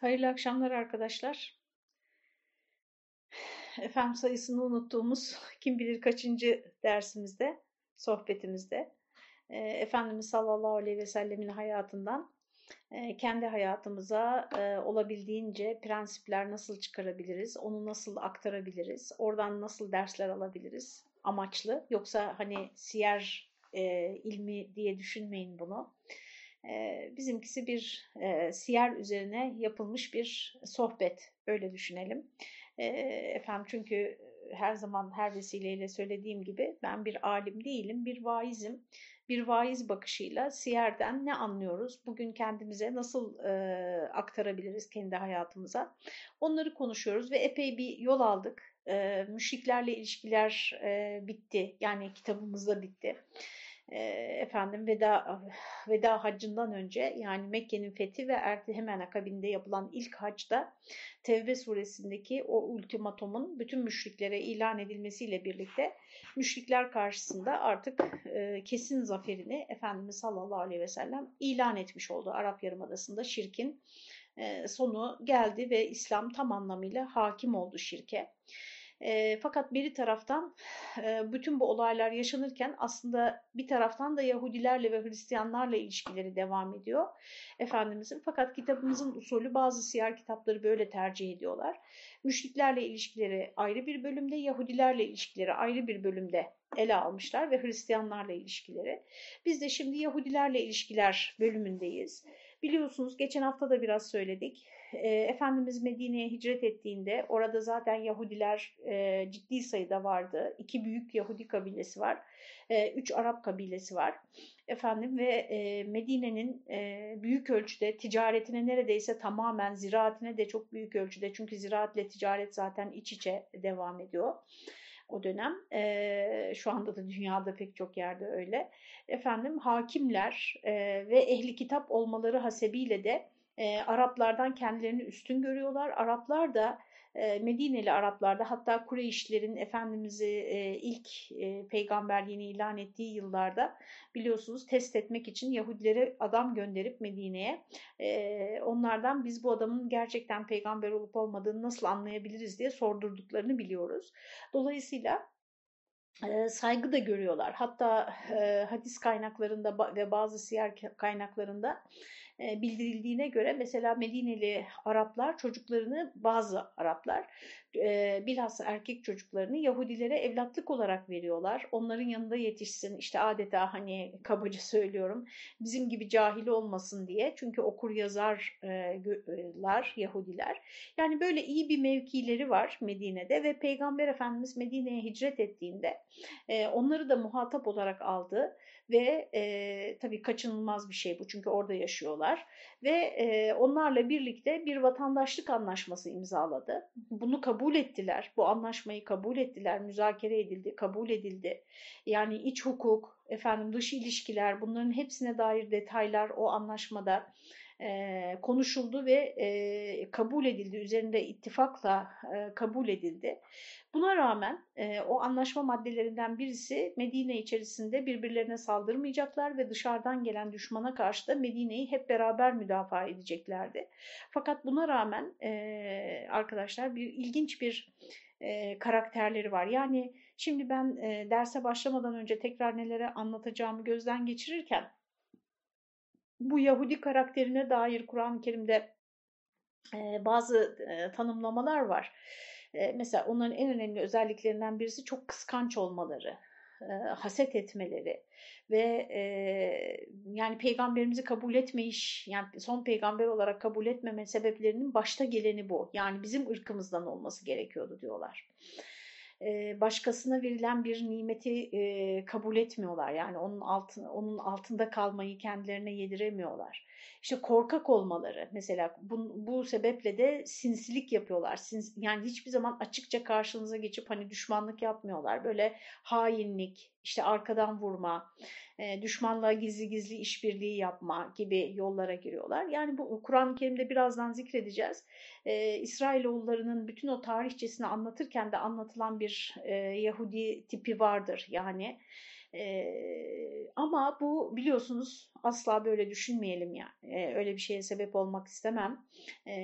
Hayırlı akşamlar arkadaşlar. Efendim sayısını unuttuğumuz kim bilir kaçıncı dersimizde, sohbetimizde e, Efendimiz sallallahu aleyhi ve sellemin hayatından e, kendi hayatımıza e, olabildiğince prensipler nasıl çıkarabiliriz, onu nasıl aktarabiliriz, oradan nasıl dersler alabiliriz amaçlı. Yoksa hani siyer ilmi diye düşünmeyin bunu bizimkisi bir e, siyer üzerine yapılmış bir sohbet, öyle düşünelim. E, efendim çünkü her zaman her vesileyle söylediğim gibi ben bir alim değilim, bir vaizim. Bir vaiz bakışıyla siyerden ne anlıyoruz, bugün kendimize nasıl e, aktarabiliriz kendi hayatımıza onları konuşuyoruz ve epey bir yol aldık. E, müşriklerle ilişkiler e, bitti, yani kitabımızda bitti efendim veda veda haccından önce yani Mekke'nin fethi ve erti hemen akabinde yapılan ilk hacda Tevbe suresindeki o ultimatomun bütün müşriklere ilan edilmesiyle birlikte müşrikler karşısında artık e, kesin zaferini Efendimiz sallallahu aleyhi ve sellem ilan etmiş oldu. Arap Yarımadası'nda şirkin e, sonu geldi ve İslam tam anlamıyla hakim oldu şirke. E, fakat bir taraftan e, bütün bu olaylar yaşanırken aslında bir taraftan da Yahudilerle ve Hristiyanlarla ilişkileri devam ediyor Efendimizin. Fakat kitabımızın usulü bazı siyer kitapları böyle tercih ediyorlar. Müşriklerle ilişkileri ayrı bir bölümde, Yahudilerle ilişkileri ayrı bir bölümde ele almışlar ve Hristiyanlarla ilişkileri. Biz de şimdi Yahudilerle ilişkiler bölümündeyiz. Biliyorsunuz geçen hafta da biraz söyledik e, Efendimiz Medine'ye hicret ettiğinde orada zaten Yahudiler e, ciddi sayıda vardı. İki büyük Yahudi kabilesi var. E, üç Arap kabilesi var. Efendim ve e, Medine'nin e, büyük ölçüde ticaretine neredeyse tamamen ziraatine de çok büyük ölçüde çünkü ziraatle ticaret zaten iç içe devam ediyor o dönem. E, şu anda da dünyada pek çok yerde öyle. Efendim hakimler e, ve ehli kitap olmaları hasebiyle de e, Araplardan kendilerini üstün görüyorlar. Araplar da e, Medineli Araplarda hatta Kureyşlerin Efendimiz'i e, ilk e, peygamberliğini ilan ettiği yıllarda biliyorsunuz test etmek için Yahudileri adam gönderip Medine'ye e, onlardan biz bu adamın gerçekten peygamber olup olmadığını nasıl anlayabiliriz diye sordurduklarını biliyoruz. Dolayısıyla e, saygı da görüyorlar. Hatta e, hadis kaynaklarında ve bazı siyer kaynaklarında bildirildiğine göre mesela Medineli Araplar çocuklarını bazı Araplar e, bilhassa erkek çocuklarını Yahudilere evlatlık olarak veriyorlar. Onların yanında yetişsin işte adeta hani kabaca söylüyorum bizim gibi cahili olmasın diye. Çünkü okur yazarlar Yahudiler. Yani böyle iyi bir mevkileri var Medine'de ve Peygamber Efendimiz Medine'ye hicret ettiğinde e, onları da muhatap olarak aldı ve e, tabii kaçınılmaz bir şey bu çünkü orada yaşıyorlar ve e, onlarla birlikte bir vatandaşlık anlaşması imzaladı. Bunu kabul ettiler, bu anlaşmayı kabul ettiler, müzakere edildi, kabul edildi. Yani iç hukuk, efendim dış ilişkiler bunların hepsine dair detaylar o anlaşmada e, konuşuldu ve e, kabul edildi, üzerinde ittifakla e, kabul edildi. Buna rağmen e, o anlaşma maddelerinden birisi Medine içerisinde birbirlerine saldırmayacaklar ve dışarıdan gelen düşmana karşı da Medine'yi hep beraber müdafaa edeceklerdi. Fakat buna rağmen e, arkadaşlar bir ilginç bir e, karakterleri var. Yani şimdi ben e, derse başlamadan önce tekrar nelere anlatacağımı gözden geçirirken bu Yahudi karakterine dair Kur'an-ı Kerim'de e, bazı e, tanımlamalar var. E, mesela onların en önemli özelliklerinden birisi çok kıskanç olmaları, haset etmeleri ve e, yani peygamberimizi kabul etmeyiş, yani son peygamber olarak kabul etmeme sebeplerinin başta geleni bu. Yani bizim ırkımızdan olması gerekiyordu diyorlar başkasına verilen bir nimeti kabul etmiyorlar. Yani onun altında, onun altında kalmayı kendilerine yediremiyorlar. İşte korkak olmaları mesela bu, bu sebeple de sinsilik yapıyorlar. Sins, yani hiçbir zaman açıkça karşınıza geçip hani düşmanlık yapmıyorlar. Böyle hainlik, işte arkadan vurma, e, düşmanla gizli gizli işbirliği yapma gibi yollara giriyorlar. Yani bu Kur'an-ı Kerim'de birazdan zikredeceğiz. E, İsrailoğullarının bütün o tarihçesini anlatırken de anlatılan bir e, Yahudi tipi vardır. Yani E, ama bu biliyorsunuz asla böyle düşünmeyelim yani. E, öyle bir şeye sebep olmak istemem. E,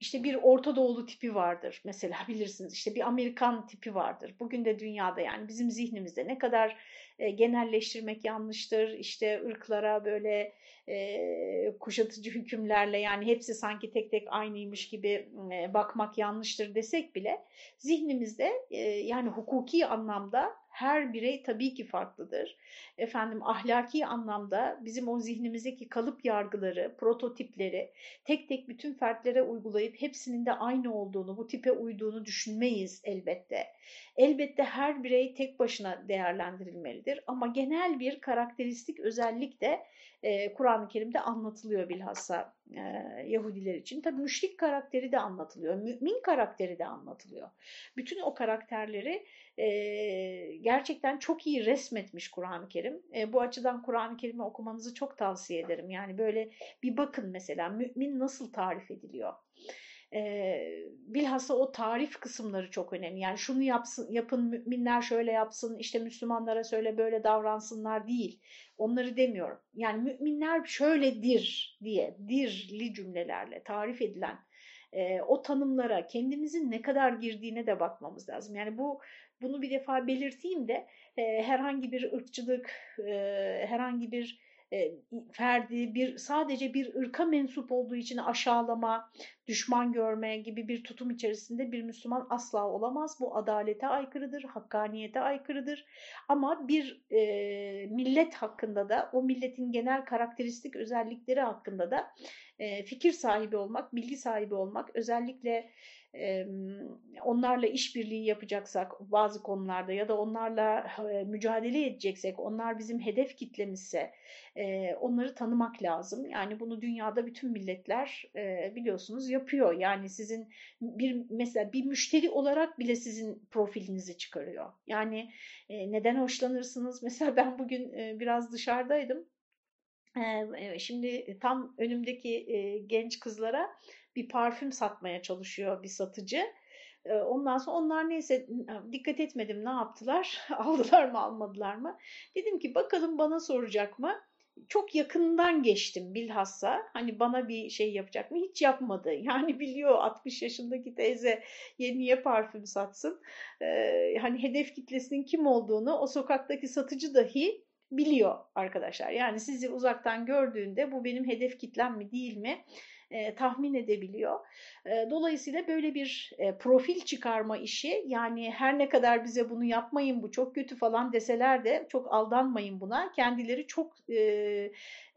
işte bir Orta Doğulu tipi vardır mesela bilirsiniz. İşte bir Amerikan tipi vardır. Bugün de dünyada yani bizim zihnimizde ne kadar e, genelleştirmek yanlıştır. İşte ırklara böyle e, kuşatıcı hükümlerle yani hepsi sanki tek tek aynıymış gibi e, bakmak yanlıştır desek bile zihnimizde e, yani hukuki anlamda her birey tabii ki farklıdır. Efendim ahlaki anlamda bizim o zihnimizdeki kalıp yargıları, prototipleri tek tek bütün fertlere uygulayıp hepsinin de aynı olduğunu, bu tipe uyduğunu düşünmeyiz elbette. Elbette her birey tek başına değerlendirilmelidir ama genel bir karakteristik özellik de e, Kur'an-ı Kerim'de anlatılıyor bilhassa e, Yahudiler için. Tabii müşrik karakteri de anlatılıyor, mümin karakteri de anlatılıyor. Bütün o karakterleri e, gerçekten çok iyi resmetmiş Kur'an-ı Kerim. E, bu açıdan Kur'an-ı Kerim'i okumanızı çok tavsiye ederim. Yani böyle bir bakın mesela mümin nasıl tarif ediliyor? E, bilhassa o tarif kısımları çok önemli. Yani şunu yapsın, yapın müminler şöyle yapsın, işte Müslümanlara söyle böyle davransınlar değil. Onları demiyorum. Yani müminler şöyledir diye, dirli cümlelerle tarif edilen e, o tanımlara kendimizin ne kadar girdiğine de bakmamız lazım. Yani bu bunu bir defa belirteyim de e, herhangi bir ırkçılık, e, herhangi bir e, ferdi, bir sadece bir ırka mensup olduğu için aşağılama, düşman görme gibi bir tutum içerisinde bir Müslüman asla olamaz. Bu adalete aykırıdır, hakkaniyete aykırıdır. Ama bir e, millet hakkında da, o milletin genel karakteristik özellikleri hakkında da e, fikir sahibi olmak, bilgi sahibi olmak, özellikle onlarla işbirliği yapacaksak bazı konularda ya da onlarla mücadele edeceksek, onlar bizim hedef kitlemizse onları tanımak lazım. Yani bunu dünyada bütün milletler biliyorsunuz yapıyor. Yani sizin bir mesela bir müşteri olarak bile sizin profilinizi çıkarıyor. Yani neden hoşlanırsınız? Mesela ben bugün biraz dışarıdaydım. Şimdi tam önümdeki genç kızlara bir parfüm satmaya çalışıyor bir satıcı. Ondan sonra onlar neyse dikkat etmedim ne yaptılar? Aldılar mı almadılar mı? Dedim ki bakalım bana soracak mı? Çok yakından geçtim bilhassa. Hani bana bir şey yapacak mı? Hiç yapmadı. Yani biliyor 60 yaşındaki teyze niye parfüm satsın. Ee, hani hedef kitlesinin kim olduğunu o sokaktaki satıcı dahi biliyor arkadaşlar. Yani sizi uzaktan gördüğünde bu benim hedef kitlem mi değil mi? e, tahmin edebiliyor. E, dolayısıyla böyle bir e, profil çıkarma işi yani her ne kadar bize bunu yapmayın bu çok kötü falan deseler de çok aldanmayın buna. Kendileri çok e,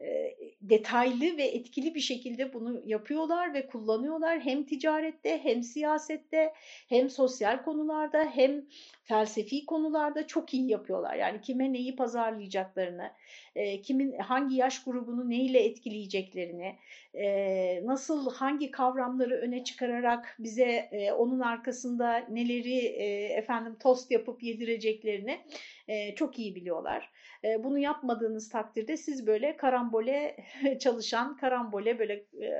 e, detaylı ve etkili bir şekilde bunu yapıyorlar ve kullanıyorlar. Hem ticarette hem siyasette hem sosyal konularda hem felsefi konularda çok iyi yapıyorlar. Yani kime neyi pazarlayacaklarını, e, kimin hangi yaş grubunu neyle etkileyeceklerini, e, nasıl hangi kavramları öne çıkararak bize e, onun arkasında neleri e, efendim tost yapıp yedireceklerini e, çok iyi biliyorlar. E, bunu yapmadığınız takdirde siz böyle karambole çalışan, karambole böyle e,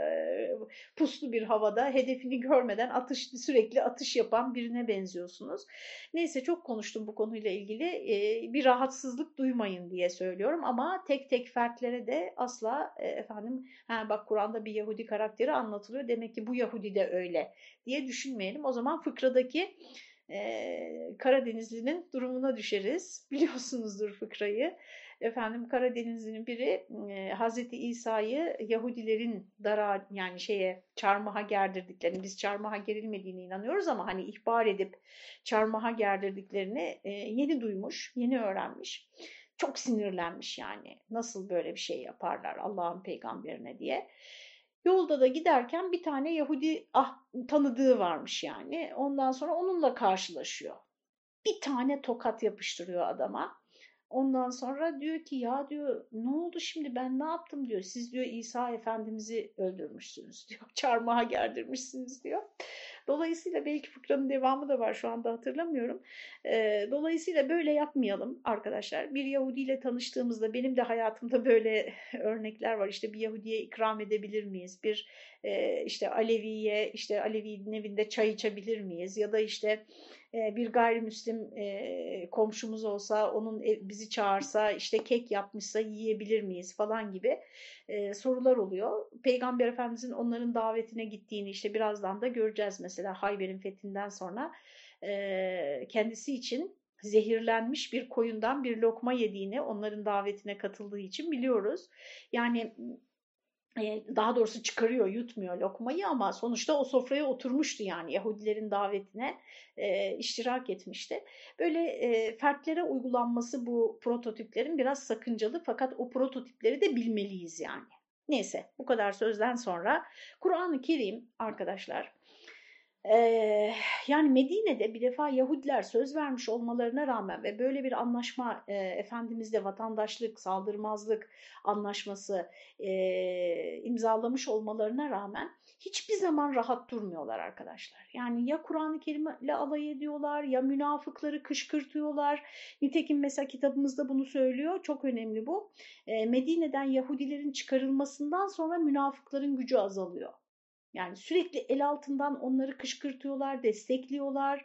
puslu bir havada hedefini görmeden atış sürekli atış yapan birine benziyorsunuz. Neyse çok konuştum bu konuyla ilgili. E, bir rahatsızlık duymayın diye söylüyorum ama tek tek fertlere de asla efendim ha bak Kur'an'da bir Yahudi karakteri anlatılıyor. Demek ki bu Yahudi de öyle diye düşünmeyelim. O zaman fıkradaki e, Karadenizli'nin durumuna düşeriz. Biliyorsunuzdur fıkrayı. Efendim Karadenizli'nin biri Hazreti İsa'yı Yahudilerin dara yani şeye çarmıha gerdirdiklerini biz çarmıha gerilmediğine inanıyoruz ama hani ihbar edip çarmıha gerdirdiklerini yeni duymuş, yeni öğrenmiş. Çok sinirlenmiş yani. Nasıl böyle bir şey yaparlar Allah'ın peygamberine diye. Yolda da giderken bir tane Yahudi ah, tanıdığı varmış yani. Ondan sonra onunla karşılaşıyor. Bir tane tokat yapıştırıyor adama. Ondan sonra diyor ki ya diyor ne oldu şimdi ben ne yaptım diyor. Siz diyor İsa Efendimiz'i öldürmüşsünüz diyor. Çarmıha gerdirmişsiniz diyor. Dolayısıyla belki fıkranın devamı da var şu anda hatırlamıyorum. E, dolayısıyla böyle yapmayalım arkadaşlar. Bir Yahudi ile tanıştığımızda benim de hayatımda böyle örnekler var. İşte bir Yahudi'ye ikram edebilir miyiz? Bir e, işte Alevi'ye işte Alevi'nin evinde çay içebilir miyiz? Ya da işte e, bir gayrimüslim e, komşumuz olsa, onun bizi çağırsa, işte kek yapmışsa yiyebilir miyiz falan gibi sorular oluyor. Peygamber Efendimizin onların davetine gittiğini işte birazdan da göreceğiz mesela Hayber'in fethinden sonra kendisi için zehirlenmiş bir koyundan bir lokma yediğini onların davetine katıldığı için biliyoruz. Yani daha doğrusu çıkarıyor, yutmuyor lokmayı ama sonuçta o sofraya oturmuştu yani Yahudilerin davetine e, iştirak etmişti. Böyle e, fertlere uygulanması bu prototiplerin biraz sakıncalı fakat o prototipleri de bilmeliyiz yani. Neyse bu kadar sözden sonra Kur'an-ı Kerim arkadaşlar yani Medine'de bir defa Yahudiler söz vermiş olmalarına rağmen ve böyle bir anlaşma e, Efendimiz'de vatandaşlık, saldırmazlık anlaşması e, imzalamış olmalarına rağmen hiçbir zaman rahat durmuyorlar arkadaşlar. Yani ya Kur'an-ı Kerim'le alay ediyorlar ya münafıkları kışkırtıyorlar. Nitekim mesela kitabımızda bunu söylüyor. Çok önemli bu. E, Medine'den Yahudilerin çıkarılmasından sonra münafıkların gücü azalıyor. Yani sürekli el altından onları kışkırtıyorlar, destekliyorlar.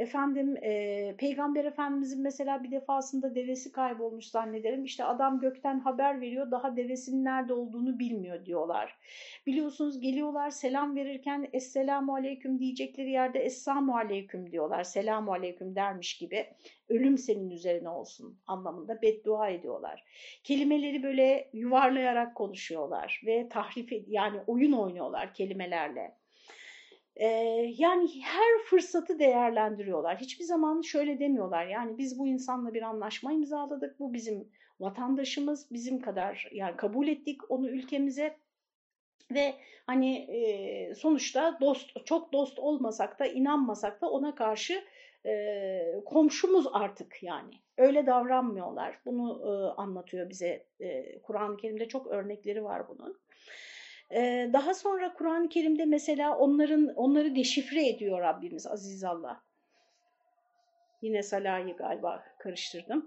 Efendim e, Peygamber Efendimizin mesela bir defasında devesi kaybolmuş zannederim. İşte adam gökten haber veriyor daha devesinin nerede olduğunu bilmiyor diyorlar. Biliyorsunuz geliyorlar selam verirken Esselamu Aleyküm diyecekleri yerde Esselamu Aleyküm diyorlar. Selamu Aleyküm dermiş gibi ölüm senin üzerine olsun anlamında beddua ediyorlar. Kelimeleri böyle yuvarlayarak konuşuyorlar ve tahrif yani oyun oynuyorlar kelimelerle. Ee, yani her fırsatı değerlendiriyorlar. Hiçbir zaman şöyle demiyorlar yani biz bu insanla bir anlaşma imzaladık. Bu bizim vatandaşımız bizim kadar yani kabul ettik onu ülkemize ve hani e, sonuçta dost çok dost olmasak da inanmasak da ona karşı e, komşumuz artık yani. Öyle davranmıyorlar. Bunu e, anlatıyor bize e, Kur'an-ı Kerim'de çok örnekleri var bunun. Daha sonra Kur'an-ı Kerim'de mesela onların onları deşifre ediyor Rabbimiz Aziz Allah. Yine Salah'ı galiba karıştırdım.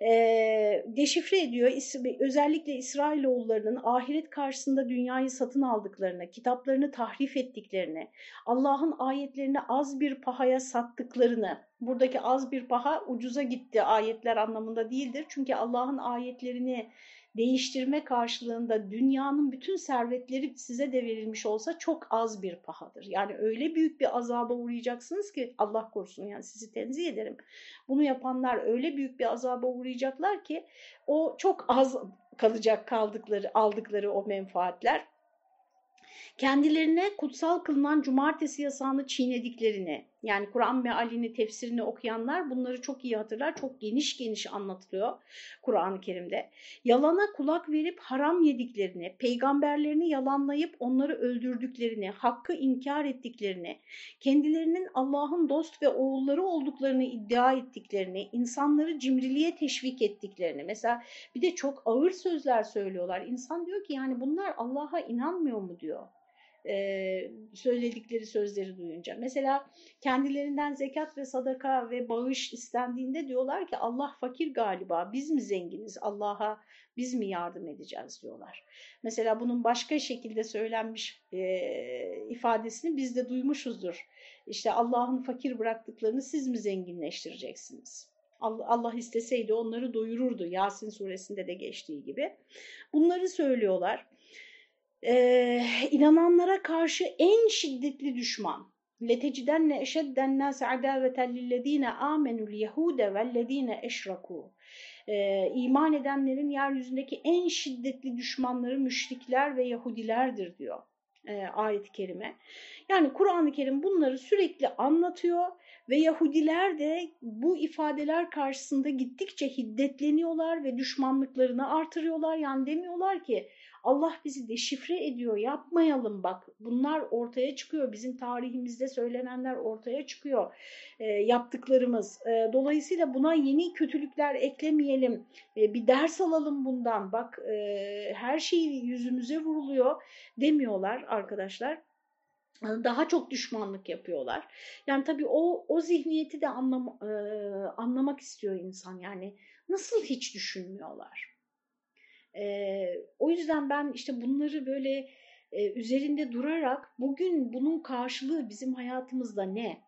E, deşifre ediyor. Özellikle İsrailoğullarının ahiret karşısında dünyayı satın aldıklarını, kitaplarını tahrif ettiklerini, Allah'ın ayetlerini az bir pahaya sattıklarını, buradaki az bir paha ucuza gitti ayetler anlamında değildir. Çünkü Allah'ın ayetlerini değiştirme karşılığında dünyanın bütün servetleri size de verilmiş olsa çok az bir pahadır. Yani öyle büyük bir azaba uğrayacaksınız ki Allah korusun yani sizi tenzih ederim. Bunu yapanlar öyle büyük bir azaba uğrayacaklar ki o çok az kalacak kaldıkları aldıkları o menfaatler kendilerine kutsal kılınan cumartesi yasağını çiğnediklerini, yani Kur'an mealini, tefsirini okuyanlar bunları çok iyi hatırlar. Çok geniş geniş anlatılıyor Kur'an-ı Kerim'de. Yalana kulak verip haram yediklerini, peygamberlerini yalanlayıp onları öldürdüklerini, hakkı inkar ettiklerini, kendilerinin Allah'ın dost ve oğulları olduklarını iddia ettiklerini, insanları cimriliğe teşvik ettiklerini. Mesela bir de çok ağır sözler söylüyorlar. İnsan diyor ki yani bunlar Allah'a inanmıyor mu diyor e, söyledikleri sözleri duyunca. Mesela kendilerinden zekat ve sadaka ve bağış istendiğinde diyorlar ki Allah fakir galiba biz mi zenginiz Allah'a biz mi yardım edeceğiz diyorlar. Mesela bunun başka şekilde söylenmiş e, ifadesini biz de duymuşuzdur. İşte Allah'ın fakir bıraktıklarını siz mi zenginleştireceksiniz? Allah isteseydi onları doyururdu. Yasin suresinde de geçtiği gibi. Bunları söylüyorlar e, inananlara karşı en şiddetli düşman. لَتَجِدَنَّ اَشَدَّ النَّاسَ عَدَاوَةً لِلَّذ۪ينَ آمَنُوا الْيَهُودَ وَالَّذ۪ينَ اَشْرَكُوا ee, iman edenlerin yeryüzündeki en şiddetli düşmanları müşrikler ve Yahudilerdir diyor e, ayet-i kerime. Yani Kur'an-ı Kerim bunları sürekli anlatıyor ve Yahudiler de bu ifadeler karşısında gittikçe hiddetleniyorlar ve düşmanlıklarını artırıyorlar. Yani demiyorlar ki Allah bizi deşifre ediyor yapmayalım bak bunlar ortaya çıkıyor bizim tarihimizde söylenenler ortaya çıkıyor e, yaptıklarımız e, dolayısıyla buna yeni kötülükler eklemeyelim e, bir ders alalım bundan bak e, her şey yüzümüze vuruluyor demiyorlar arkadaşlar daha çok düşmanlık yapıyorlar. Yani tabii o o zihniyeti de anlam, e, anlamak istiyor insan. Yani nasıl hiç düşünmüyorlar? E, o yüzden ben işte bunları böyle e, üzerinde durarak bugün bunun karşılığı bizim hayatımızda ne?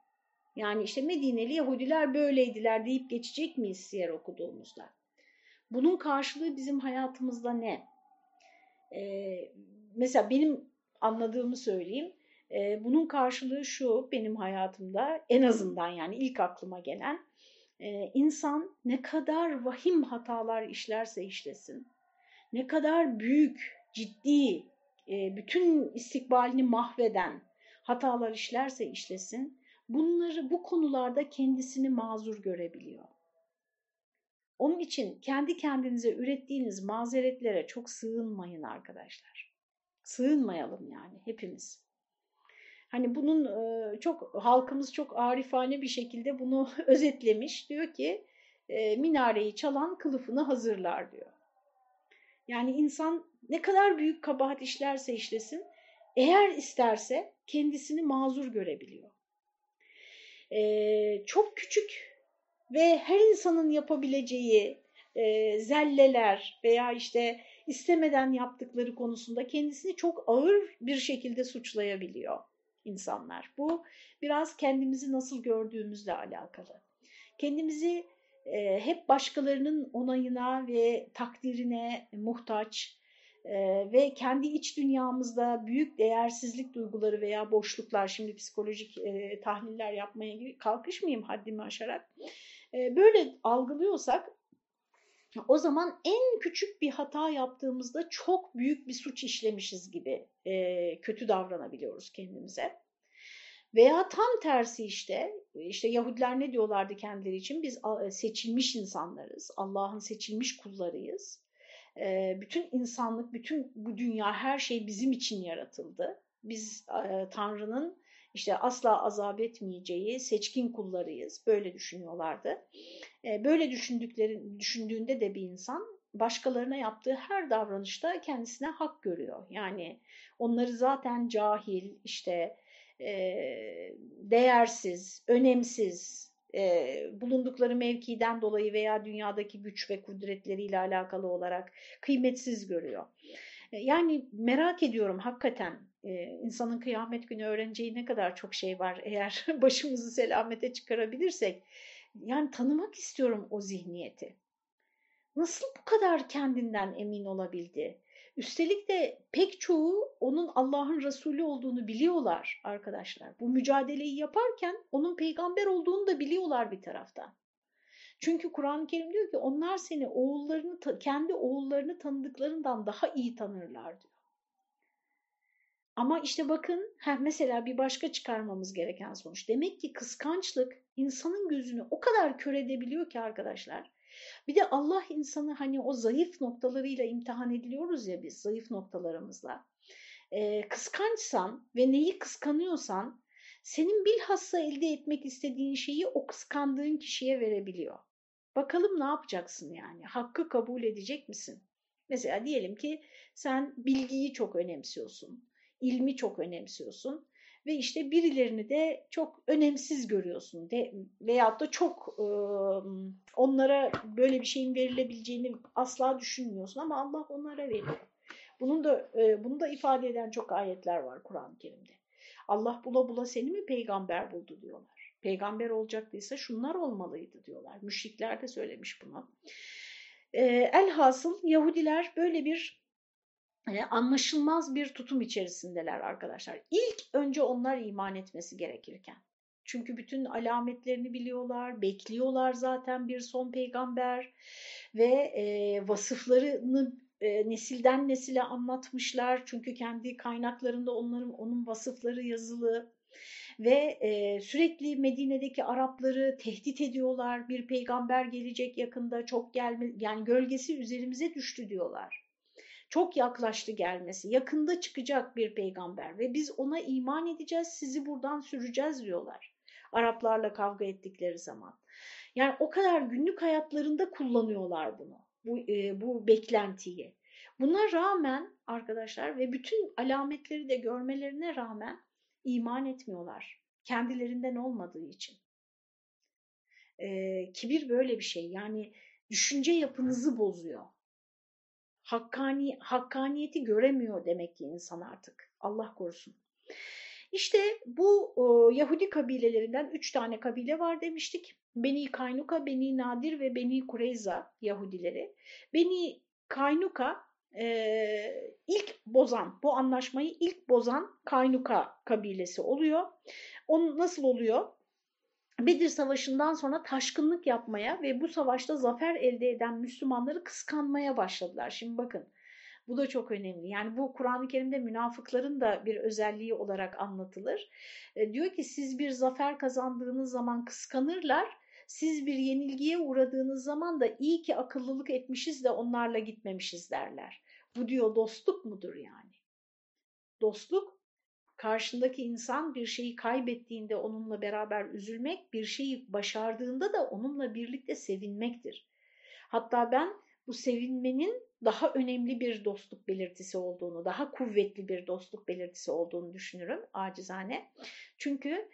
Yani işte Medineli Yahudiler böyleydiler deyip geçecek miyiz siyer okuduğumuzda? Bunun karşılığı bizim hayatımızda ne? Ee, mesela benim anladığımı söyleyeyim. Ee, bunun karşılığı şu benim hayatımda en azından yani ilk aklıma gelen e, insan ne kadar vahim hatalar işlerse işlesin, ne kadar büyük, ciddi, e, bütün istikbalini mahveden hatalar işlerse işlesin, bunları bu konularda kendisini mazur görebiliyor. Onun için kendi kendinize ürettiğiniz mazeretlere çok sığınmayın arkadaşlar. Sığınmayalım yani hepimiz. Hani bunun çok halkımız çok arifane bir şekilde bunu özetlemiş. Diyor ki minareyi çalan kılıfını hazırlar diyor. Yani insan ne kadar büyük kabahat işlerse işlesin eğer isterse kendisini mazur görebiliyor. Ee, çok küçük ve her insanın yapabileceği e, zelleler veya işte istemeden yaptıkları konusunda kendisini çok ağır bir şekilde suçlayabiliyor insanlar. Bu biraz kendimizi nasıl gördüğümüzle alakalı. Kendimizi e, hep başkalarının onayına ve takdirine muhtaç e, ve kendi iç dünyamızda büyük değersizlik duyguları veya boşluklar, şimdi psikolojik e, tahliller yapmaya kalkışmayayım haddimi aşarak, e, böyle algılıyorsak o zaman en küçük bir hata yaptığımızda çok büyük bir suç işlemişiz gibi e, kötü davranabiliyoruz kendimize. Veya tam tersi işte, işte Yahudiler ne diyorlardı kendileri için? Biz seçilmiş insanlarız, Allah'ın seçilmiş kullarıyız. E, bütün insanlık, bütün bu dünya, her şey bizim için yaratıldı. Biz e, Tanrı'nın işte asla azap etmeyeceği seçkin kullarıyız. Böyle düşünüyorlardı. E, böyle düşündükleri, düşündüğünde de bir insan başkalarına yaptığı her davranışta kendisine hak görüyor. Yani onları zaten cahil, işte e, değersiz, önemsiz, e, bulundukları mevkiden dolayı veya dünyadaki güç ve kudretleriyle alakalı olarak kıymetsiz görüyor. Yani merak ediyorum hakikaten insanın kıyamet günü öğreneceği ne kadar çok şey var eğer başımızı selamete çıkarabilirsek. Yani tanımak istiyorum o zihniyeti. Nasıl bu kadar kendinden emin olabildi? Üstelik de pek çoğu onun Allah'ın Resulü olduğunu biliyorlar arkadaşlar. Bu mücadeleyi yaparken onun peygamber olduğunu da biliyorlar bir taraftan. Çünkü Kur'an-ı Kerim diyor ki onlar seni oğullarını kendi oğullarını tanıdıklarından daha iyi tanırlar diyor. Ama işte bakın heh, mesela bir başka çıkarmamız gereken sonuç. Demek ki kıskançlık insanın gözünü o kadar kör edebiliyor ki arkadaşlar. Bir de Allah insanı hani o zayıf noktalarıyla imtihan ediliyoruz ya biz zayıf noktalarımızla. Ee, kıskançsan ve neyi kıskanıyorsan senin bilhassa elde etmek istediğin şeyi o kıskandığın kişiye verebiliyor. Bakalım ne yapacaksın yani? Hakkı kabul edecek misin? Mesela diyelim ki sen bilgiyi çok önemsiyorsun, ilmi çok önemsiyorsun ve işte birilerini de çok önemsiz görüyorsun de, veyahut da çok e, onlara böyle bir şeyin verilebileceğini asla düşünmüyorsun ama Allah onlara veriyor. Bunun da e, bunu da ifade eden çok ayetler var Kur'an-ı Kerim'de. Allah bula bula seni mi peygamber buldu diyorlar. Peygamber olacaktıysa şunlar olmalıydı diyorlar. Müşrikler de söylemiş bunu. E, elhasıl Yahudiler böyle bir anlaşılmaz bir tutum içerisindeler arkadaşlar. İlk önce onlar iman etmesi gerekirken. Çünkü bütün alametlerini biliyorlar, bekliyorlar zaten bir son peygamber ve e, vasıflarını e, nesilden nesile anlatmışlar. Çünkü kendi kaynaklarında onların onun vasıfları yazılı ve e, sürekli Medine'deki Arapları tehdit ediyorlar. Bir peygamber gelecek yakında çok gelme yani gölgesi üzerimize düştü diyorlar. Çok yaklaştı gelmesi. Yakında çıkacak bir peygamber ve biz ona iman edeceğiz, sizi buradan süreceğiz diyorlar. Araplarla kavga ettikleri zaman. Yani o kadar günlük hayatlarında kullanıyorlar bunu bu, e, bu beklentiyi. Buna rağmen arkadaşlar ve bütün alametleri de görmelerine rağmen iman etmiyorlar. Kendilerinden olmadığı için. E, kibir böyle bir şey. Yani düşünce yapınızı bozuyor. Hakkani, hakkaniyeti göremiyor demek ki insan artık. Allah korusun. İşte bu o, Yahudi kabilelerinden üç tane kabile var demiştik. Beni Kaynuka, Beni Nadir ve Beni Kureyza Yahudileri. Beni Kaynuka e, ilk bozan, bu anlaşmayı ilk bozan Kaynuka kabilesi oluyor. Onun nasıl oluyor? Bedir Savaşı'ndan sonra taşkınlık yapmaya ve bu savaşta zafer elde eden Müslümanları kıskanmaya başladılar. Şimdi bakın bu da çok önemli. Yani bu Kur'an-ı Kerim'de münafıkların da bir özelliği olarak anlatılır. E, diyor ki siz bir zafer kazandığınız zaman kıskanırlar. Siz bir yenilgiye uğradığınız zaman da iyi ki akıllılık etmişiz de onlarla gitmemişiz derler. Bu diyor dostluk mudur yani? Dostluk karşındaki insan bir şeyi kaybettiğinde onunla beraber üzülmek, bir şeyi başardığında da onunla birlikte sevinmektir. Hatta ben bu sevinmenin daha önemli bir dostluk belirtisi olduğunu, daha kuvvetli bir dostluk belirtisi olduğunu düşünürüm acizane. Çünkü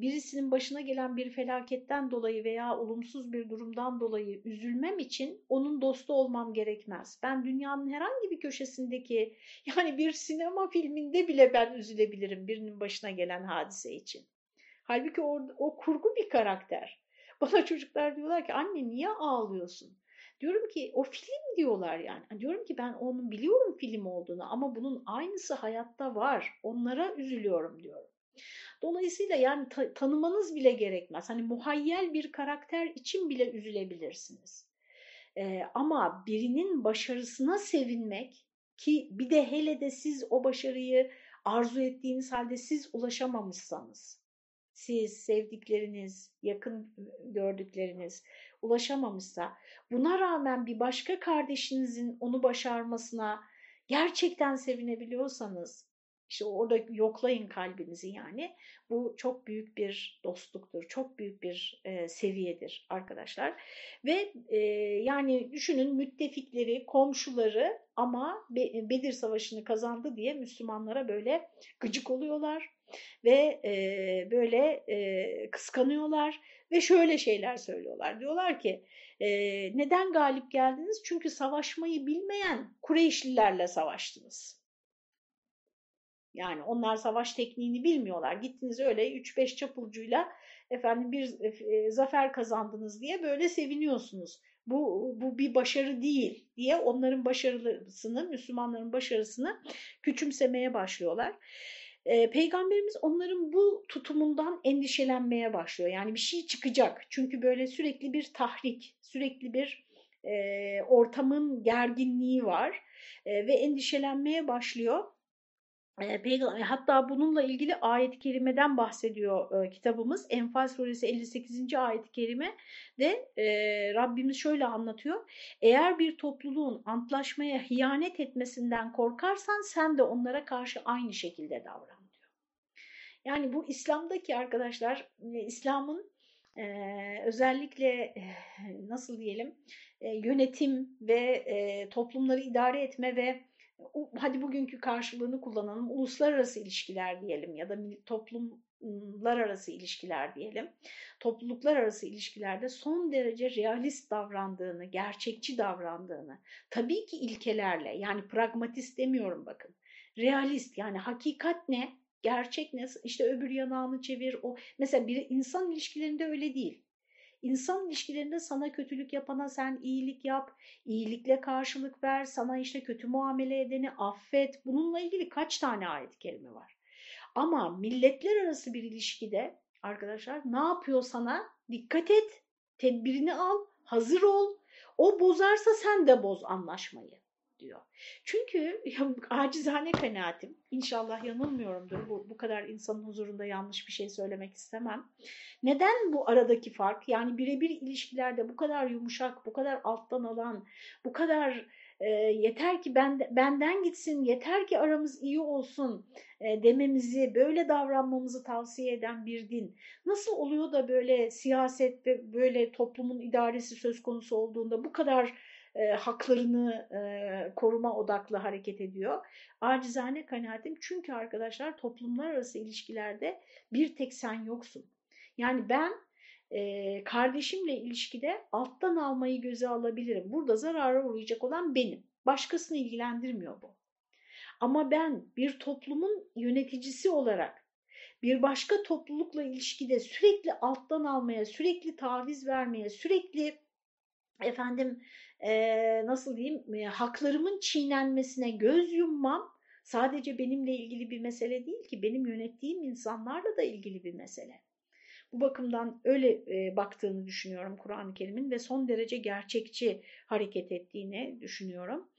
birisinin başına gelen bir felaketten dolayı veya olumsuz bir durumdan dolayı üzülmem için onun dostu olmam gerekmez. Ben dünyanın herhangi bir köşesindeki yani bir sinema filminde bile ben üzülebilirim birinin başına gelen hadise için. Halbuki o, o kurgu bir karakter. Bana çocuklar diyorlar ki anne niye ağlıyorsun? Diyorum ki o film diyorlar yani. Diyorum ki ben onun biliyorum film olduğunu ama bunun aynısı hayatta var. Onlara üzülüyorum diyorum. Dolayısıyla yani ta tanımanız bile gerekmez. Hani muhayyel bir karakter için bile üzülebilirsiniz. Ee, ama birinin başarısına sevinmek ki bir de hele de siz o başarıyı arzu ettiğiniz halde siz ulaşamamışsanız, siz, sevdikleriniz, yakın gördükleriniz ulaşamamışsa, buna rağmen bir başka kardeşinizin onu başarmasına gerçekten sevinebiliyorsanız, işte orada yoklayın kalbinizi yani. Bu çok büyük bir dostluktur, çok büyük bir e, seviyedir arkadaşlar. Ve e, yani düşünün müttefikleri, komşuları ama Be Bedir Savaşı'nı kazandı diye Müslümanlara böyle gıcık oluyorlar ve e, böyle e, kıskanıyorlar ve şöyle şeyler söylüyorlar. Diyorlar ki e, neden galip geldiniz? Çünkü savaşmayı bilmeyen Kureyşlilerle savaştınız. Yani onlar savaş tekniğini bilmiyorlar. Gittiniz öyle 3-5 çapulcuyla efendim bir e, zafer kazandınız diye böyle seviniyorsunuz. Bu, bu bir başarı değil diye onların başarısını, Müslümanların başarısını küçümsemeye başlıyorlar. E, Peygamberimiz onların bu tutumundan endişelenmeye başlıyor. Yani bir şey çıkacak. Çünkü böyle sürekli bir tahrik, sürekli bir e, ortamın gerginliği var e, ve endişelenmeye başlıyor. Hatta bununla ilgili ayet-i kerimeden bahsediyor kitabımız. Enfal suresi 58. ayet-i kerime de Rabbimiz şöyle anlatıyor. Eğer bir topluluğun antlaşmaya hiyanet etmesinden korkarsan sen de onlara karşı aynı şekilde davran diyor. Yani bu İslam'daki arkadaşlar, İslam'ın özellikle nasıl diyelim yönetim ve toplumları idare etme ve hadi bugünkü karşılığını kullanalım uluslararası ilişkiler diyelim ya da toplumlar arası ilişkiler diyelim. Topluluklar arası ilişkilerde son derece realist davrandığını, gerçekçi davrandığını, tabii ki ilkelerle yani pragmatist demiyorum bakın. Realist yani hakikat ne? Gerçek ne? İşte öbür yanağını çevir. O mesela bir insan ilişkilerinde öyle değil. İnsan ilişkilerinde sana kötülük yapana sen iyilik yap, iyilikle karşılık ver, sana işte kötü muamele edeni affet. Bununla ilgili kaç tane ayet kelime var. Ama milletler arası bir ilişkide arkadaşlar ne yapıyor sana? Dikkat et, tedbirini al, hazır ol. O bozarsa sen de boz anlaşmayı diyor. Çünkü ya, acizane kanaatim, inşallah yanılmıyorumdur, bu, bu kadar insanın huzurunda yanlış bir şey söylemek istemem. Neden bu aradaki fark? Yani birebir ilişkilerde bu kadar yumuşak, bu kadar alttan alan, bu kadar e, yeter ki ben, benden gitsin, yeter ki aramız iyi olsun e, dememizi, böyle davranmamızı tavsiye eden bir din. Nasıl oluyor da böyle siyaset ve böyle toplumun idaresi söz konusu olduğunda bu kadar e, haklarını e, koruma odaklı hareket ediyor. Acizane kanaatim çünkü arkadaşlar toplumlar arası ilişkilerde bir tek sen yoksun. Yani ben e, kardeşimle ilişkide alttan almayı göze alabilirim. Burada zarara uğrayacak olan benim. Başkasını ilgilendirmiyor bu. Ama ben bir toplumun yöneticisi olarak bir başka toplulukla ilişkide sürekli alttan almaya, sürekli taviz vermeye, sürekli efendim e, nasıl diyeyim e, haklarımın çiğnenmesine göz yummam sadece benimle ilgili bir mesele değil ki benim yönettiğim insanlarla da ilgili bir mesele. Bu bakımdan öyle e, baktığını düşünüyorum Kur'an-ı Kerim'in ve son derece gerçekçi hareket ettiğini düşünüyorum.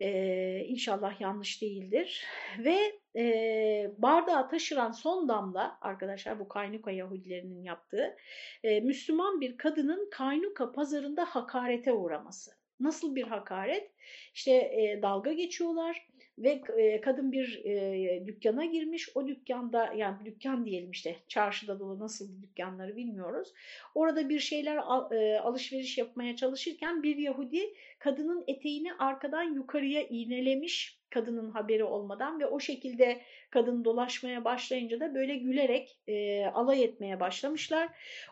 Ee, inşallah yanlış değildir. Ve e, bardağı taşıran son damla arkadaşlar bu Kaynuka Yahudilerinin yaptığı e, Müslüman bir kadının Kaynuka pazarında hakarete uğraması. Nasıl bir hakaret? İşte e, dalga geçiyorlar ve e, kadın bir e, dükkana girmiş. O dükkanda yani dükkan diyelim işte çarşıda dolu nasıl dükkanları bilmiyoruz. Orada bir şeyler al, e, alışveriş yapmaya çalışırken bir Yahudi kadının eteğini arkadan yukarıya iğnelemiş kadının haberi olmadan ve o şekilde kadın dolaşmaya başlayınca da böyle gülerek e, alay etmeye başlamışlar.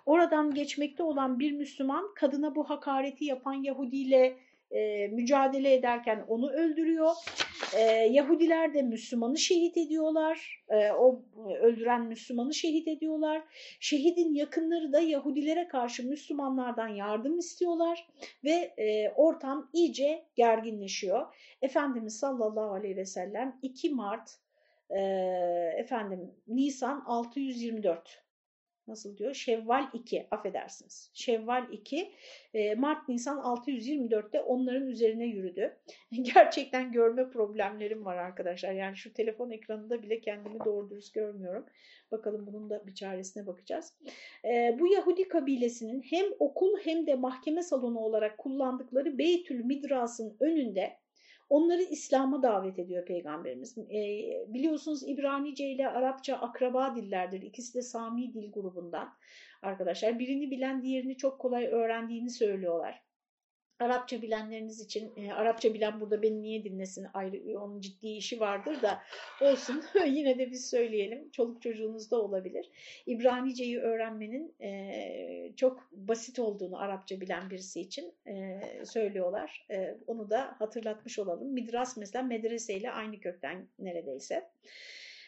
Oradan geçmekte olan bir Müslüman kadına bu hakareti yapan Yahudi ile e, mücadele ederken onu öldürüyor. E, Yahudiler de Müslümanı şehit ediyorlar. E, o öldüren Müslümanı şehit ediyorlar. Şehidin yakınları da Yahudilere karşı Müslümanlardan yardım istiyorlar ve e, ortam iyice gerginleşiyor. Efendimiz sallallahu aleyhi ve sellem 2 Mart e, efendim Nisan 624 nasıl diyor? Şevval 2 affedersiniz. Şevval 2 e, Mart Nisan 624'te onların üzerine yürüdü. Gerçekten görme problemlerim var arkadaşlar. Yani şu telefon ekranında bile kendimi doğru dürüst görmüyorum. Bakalım bunun da bir çaresine bakacağız. E, bu Yahudi kabilesinin hem okul hem de mahkeme salonu olarak kullandıkları Beytül Midras'ın önünde Onları İslam'a davet ediyor Peygamberimiz. E, biliyorsunuz İbranice ile Arapça akraba dillerdir. İkisi de Sami dil grubundan arkadaşlar. Birini bilen diğerini çok kolay öğrendiğini söylüyorlar. Arapça bilenleriniz için, e, Arapça bilen burada beni niye dinlesin ayrı onun ciddi işi vardır da olsun yine de biz söyleyelim. Çoluk çocuğunuzda olabilir. İbranice'yi öğrenmenin e, çok basit olduğunu Arapça bilen birisi için e, söylüyorlar. E, onu da hatırlatmış olalım. Midras mesela medreseyle aynı kökten neredeyse.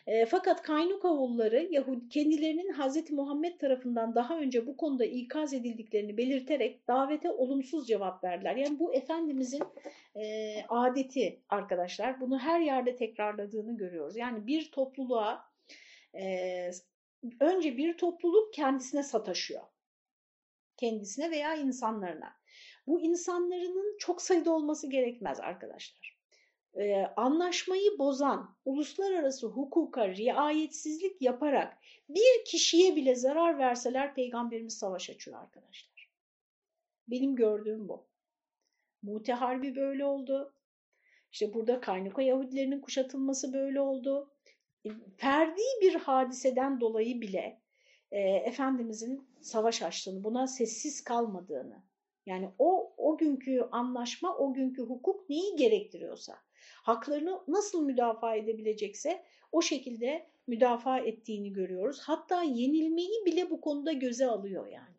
E, fakat Kaynukavulları Yahudi kendilerinin Hz. Muhammed tarafından daha önce bu konuda ikaz edildiklerini belirterek davete olumsuz cevap verdiler. Yani bu Efendimizin e, adeti arkadaşlar. Bunu her yerde tekrarladığını görüyoruz. Yani bir topluluğa e, önce bir topluluk kendisine sataşıyor. Kendisine veya insanlarına. Bu insanların çok sayıda olması gerekmez arkadaşlar e, anlaşmayı bozan, uluslararası hukuka riayetsizlik yaparak bir kişiye bile zarar verseler peygamberimiz savaş açıyor arkadaşlar. Benim gördüğüm bu. Mute Harbi böyle oldu. İşte burada Kaynuka Yahudilerinin kuşatılması böyle oldu. E, ferdi bir hadiseden dolayı bile e, Efendimizin savaş açtığını, buna sessiz kalmadığını, yani o, o günkü anlaşma, o günkü hukuk neyi gerektiriyorsa, haklarını nasıl müdafaa edebilecekse o şekilde müdafaa ettiğini görüyoruz. Hatta yenilmeyi bile bu konuda göze alıyor yani.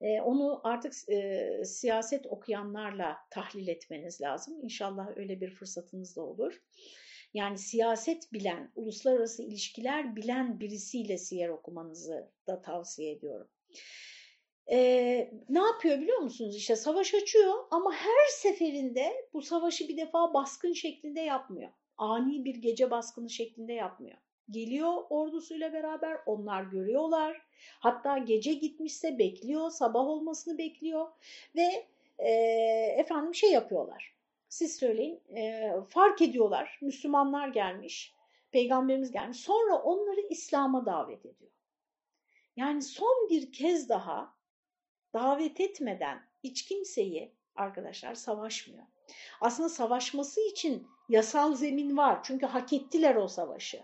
Ee, onu artık e, siyaset okuyanlarla tahlil etmeniz lazım. İnşallah öyle bir fırsatınız da olur. Yani siyaset bilen, uluslararası ilişkiler bilen birisiyle siyer okumanızı da tavsiye ediyorum e, ne yapıyor biliyor musunuz? İşte savaş açıyor ama her seferinde bu savaşı bir defa baskın şeklinde yapmıyor. Ani bir gece baskını şeklinde yapmıyor. Geliyor ordusuyla beraber onlar görüyorlar. Hatta gece gitmişse bekliyor, sabah olmasını bekliyor ve e, efendim şey yapıyorlar. Siz söyleyin e, fark ediyorlar Müslümanlar gelmiş, peygamberimiz gelmiş. Sonra onları İslam'a davet ediyor. Yani son bir kez daha davet etmeden hiç kimseyi arkadaşlar savaşmıyor. Aslında savaşması için yasal zemin var. Çünkü hak ettiler o savaşı.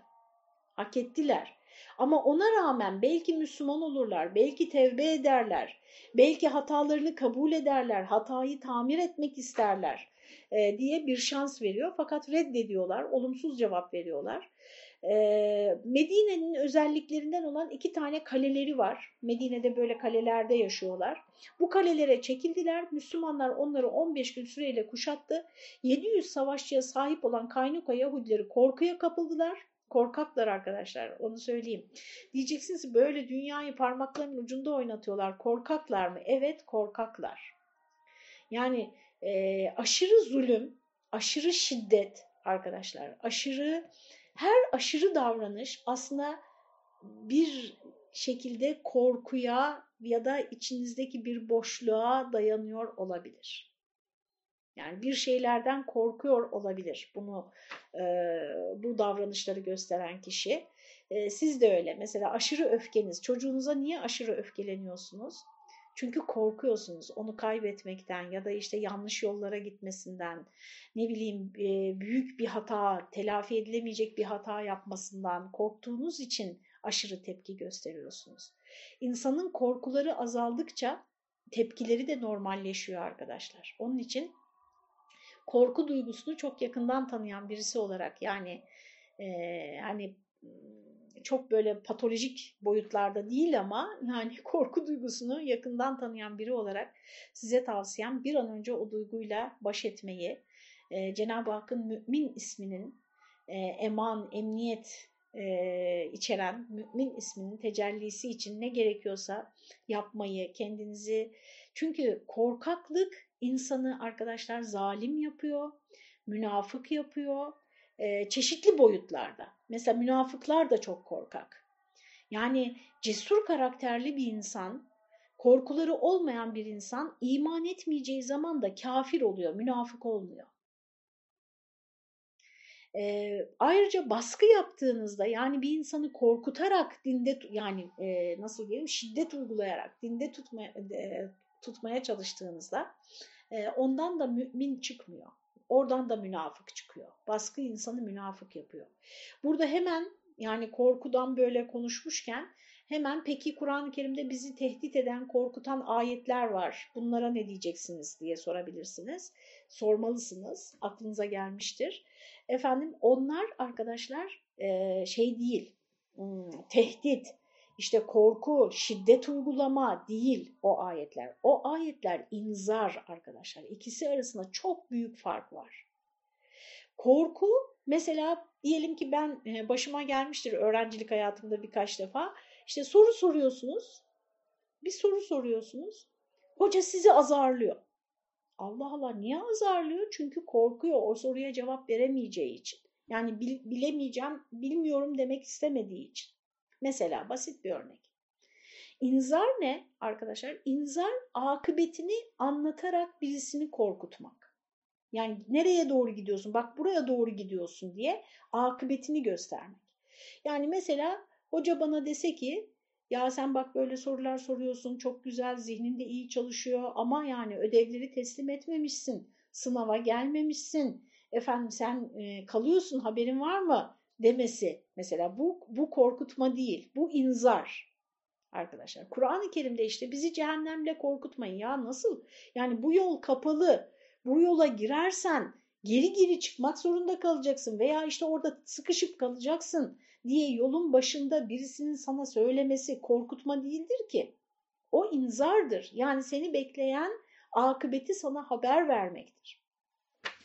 Hak ettiler. Ama ona rağmen belki Müslüman olurlar, belki tevbe ederler, belki hatalarını kabul ederler, hatayı tamir etmek isterler e, diye bir şans veriyor. Fakat reddediyorlar, olumsuz cevap veriyorlar. Medine'nin özelliklerinden olan iki tane kaleleri var. Medine'de böyle kalelerde yaşıyorlar. Bu kalelere çekildiler. Müslümanlar onları 15 gün süreyle kuşattı. 700 savaşçıya sahip olan Kaynuka Yahudileri korkuya kapıldılar. Korkaklar arkadaşlar onu söyleyeyim. Diyeceksiniz böyle dünyayı parmaklarının ucunda oynatıyorlar. Korkaklar mı? Evet korkaklar. Yani e, aşırı zulüm, aşırı şiddet arkadaşlar, aşırı her aşırı davranış aslında bir şekilde korkuya ya da içinizdeki bir boşluğa dayanıyor olabilir. Yani bir şeylerden korkuyor olabilir bunu e, bu davranışları gösteren kişi. E, siz de öyle. Mesela aşırı öfkeniz. Çocuğunuza niye aşırı öfkeleniyorsunuz? Çünkü korkuyorsunuz onu kaybetmekten ya da işte yanlış yollara gitmesinden, ne bileyim büyük bir hata, telafi edilemeyecek bir hata yapmasından korktuğunuz için aşırı tepki gösteriyorsunuz. İnsanın korkuları azaldıkça tepkileri de normalleşiyor arkadaşlar. Onun için korku duygusunu çok yakından tanıyan birisi olarak yani e, hani çok böyle patolojik boyutlarda değil ama yani korku duygusunu yakından tanıyan biri olarak size tavsiyem bir an önce o duyguyla baş etmeyi, e, Cenab-ı Hakk'ın mümin isminin e, eman, emniyet e, içeren mümin isminin tecellisi için ne gerekiyorsa yapmayı, kendinizi... Çünkü korkaklık insanı arkadaşlar zalim yapıyor, münafık yapıyor, e, çeşitli boyutlarda. Mesela münafıklar da çok korkak. Yani cesur karakterli bir insan, korkuları olmayan bir insan iman etmeyeceği zaman da kafir oluyor, münafık olmuyor. E, ayrıca baskı yaptığınızda yani bir insanı korkutarak dinde yani e, nasıl diyelim şiddet uygulayarak dinde tutmaya, e, tutmaya çalıştığınızda e, ondan da mümin çıkmıyor. Oradan da münafık çıkıyor. Baskı insanı münafık yapıyor. Burada hemen yani korkudan böyle konuşmuşken hemen peki Kur'an-ı Kerim'de bizi tehdit eden, korkutan ayetler var. Bunlara ne diyeceksiniz diye sorabilirsiniz. Sormalısınız. Aklınıza gelmiştir. Efendim onlar arkadaşlar şey değil, hmm, tehdit, işte korku, şiddet uygulama değil o ayetler. O ayetler inzar arkadaşlar. İkisi arasında çok büyük fark var. Korku mesela diyelim ki ben e, başıma gelmiştir öğrencilik hayatımda birkaç defa. İşte soru soruyorsunuz. Bir soru soruyorsunuz. Hoca sizi azarlıyor. Allah Allah niye azarlıyor? Çünkü korkuyor o soruya cevap veremeyeceği için. Yani bilemeyeceğim, bilmiyorum demek istemediği için. Mesela basit bir örnek. İnzar ne arkadaşlar? İnzar akıbetini anlatarak birisini korkutmak. Yani nereye doğru gidiyorsun? Bak buraya doğru gidiyorsun diye akıbetini göstermek. Yani mesela hoca bana dese ki ya sen bak böyle sorular soruyorsun çok güzel zihnin de iyi çalışıyor ama yani ödevleri teslim etmemişsin. Sınava gelmemişsin. Efendim sen kalıyorsun haberin var mı? demesi mesela bu, bu korkutma değil, bu inzar arkadaşlar. Kur'an-ı Kerim'de işte bizi cehennemle korkutmayın ya nasıl? Yani bu yol kapalı, bu yola girersen geri geri çıkmak zorunda kalacaksın veya işte orada sıkışıp kalacaksın diye yolun başında birisinin sana söylemesi korkutma değildir ki. O inzardır. Yani seni bekleyen akıbeti sana haber vermektir.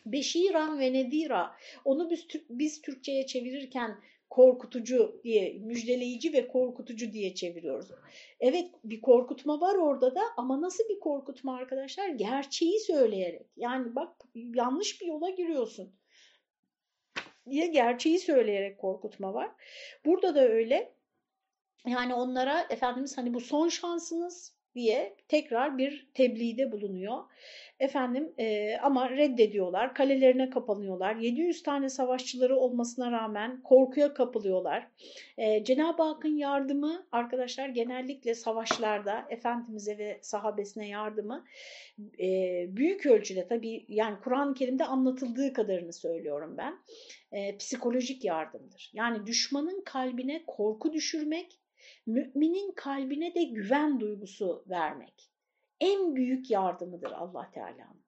Beşiran ve Nedira onu biz, biz Türkçe'ye çevirirken korkutucu diye, müjdeleyici ve korkutucu diye çeviriyoruz. Evet bir korkutma var orada da ama nasıl bir korkutma arkadaşlar? Gerçeği söyleyerek. Yani bak yanlış bir yola giriyorsun diye gerçeği söyleyerek korkutma var. Burada da öyle. Yani onlara Efendimiz hani bu son şansınız diye tekrar bir tebliğde bulunuyor. Efendim e, ama reddediyorlar, kalelerine kapanıyorlar. 700 tane savaşçıları olmasına rağmen korkuya kapılıyorlar. E, Cenab-ı Hakk'ın yardımı arkadaşlar genellikle savaşlarda Efendimiz'e ve sahabesine yardımı e, büyük ölçüde tabii yani Kur'an-ı Kerim'de anlatıldığı kadarını söylüyorum ben. E, psikolojik yardımdır. Yani düşmanın kalbine korku düşürmek, müminin kalbine de güven duygusu vermek en büyük yardımıdır Allah Teala'nın.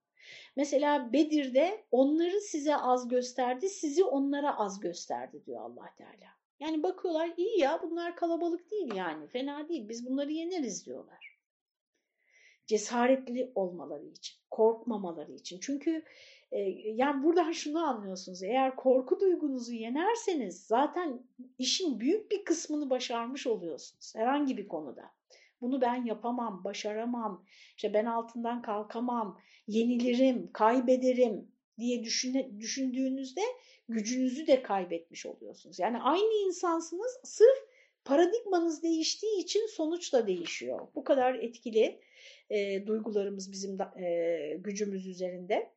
Mesela Bedir'de onları size az gösterdi, sizi onlara az gösterdi diyor Allah Teala. Yani bakıyorlar iyi ya bunlar kalabalık değil yani fena değil biz bunları yeneriz diyorlar. Cesaretli olmaları için, korkmamaları için. Çünkü yani buradan şunu anlıyorsunuz. Eğer korku duygunuzu yenerseniz zaten işin büyük bir kısmını başarmış oluyorsunuz. Herhangi bir konuda. Bunu ben yapamam, başaramam, işte ben altından kalkamam, yenilirim, kaybederim diye düşüne, düşündüğünüzde gücünüzü de kaybetmiş oluyorsunuz. Yani aynı insansınız sırf paradigmanız değiştiği için sonuç da değişiyor. Bu kadar etkili e, duygularımız bizim da, e, gücümüz üzerinde.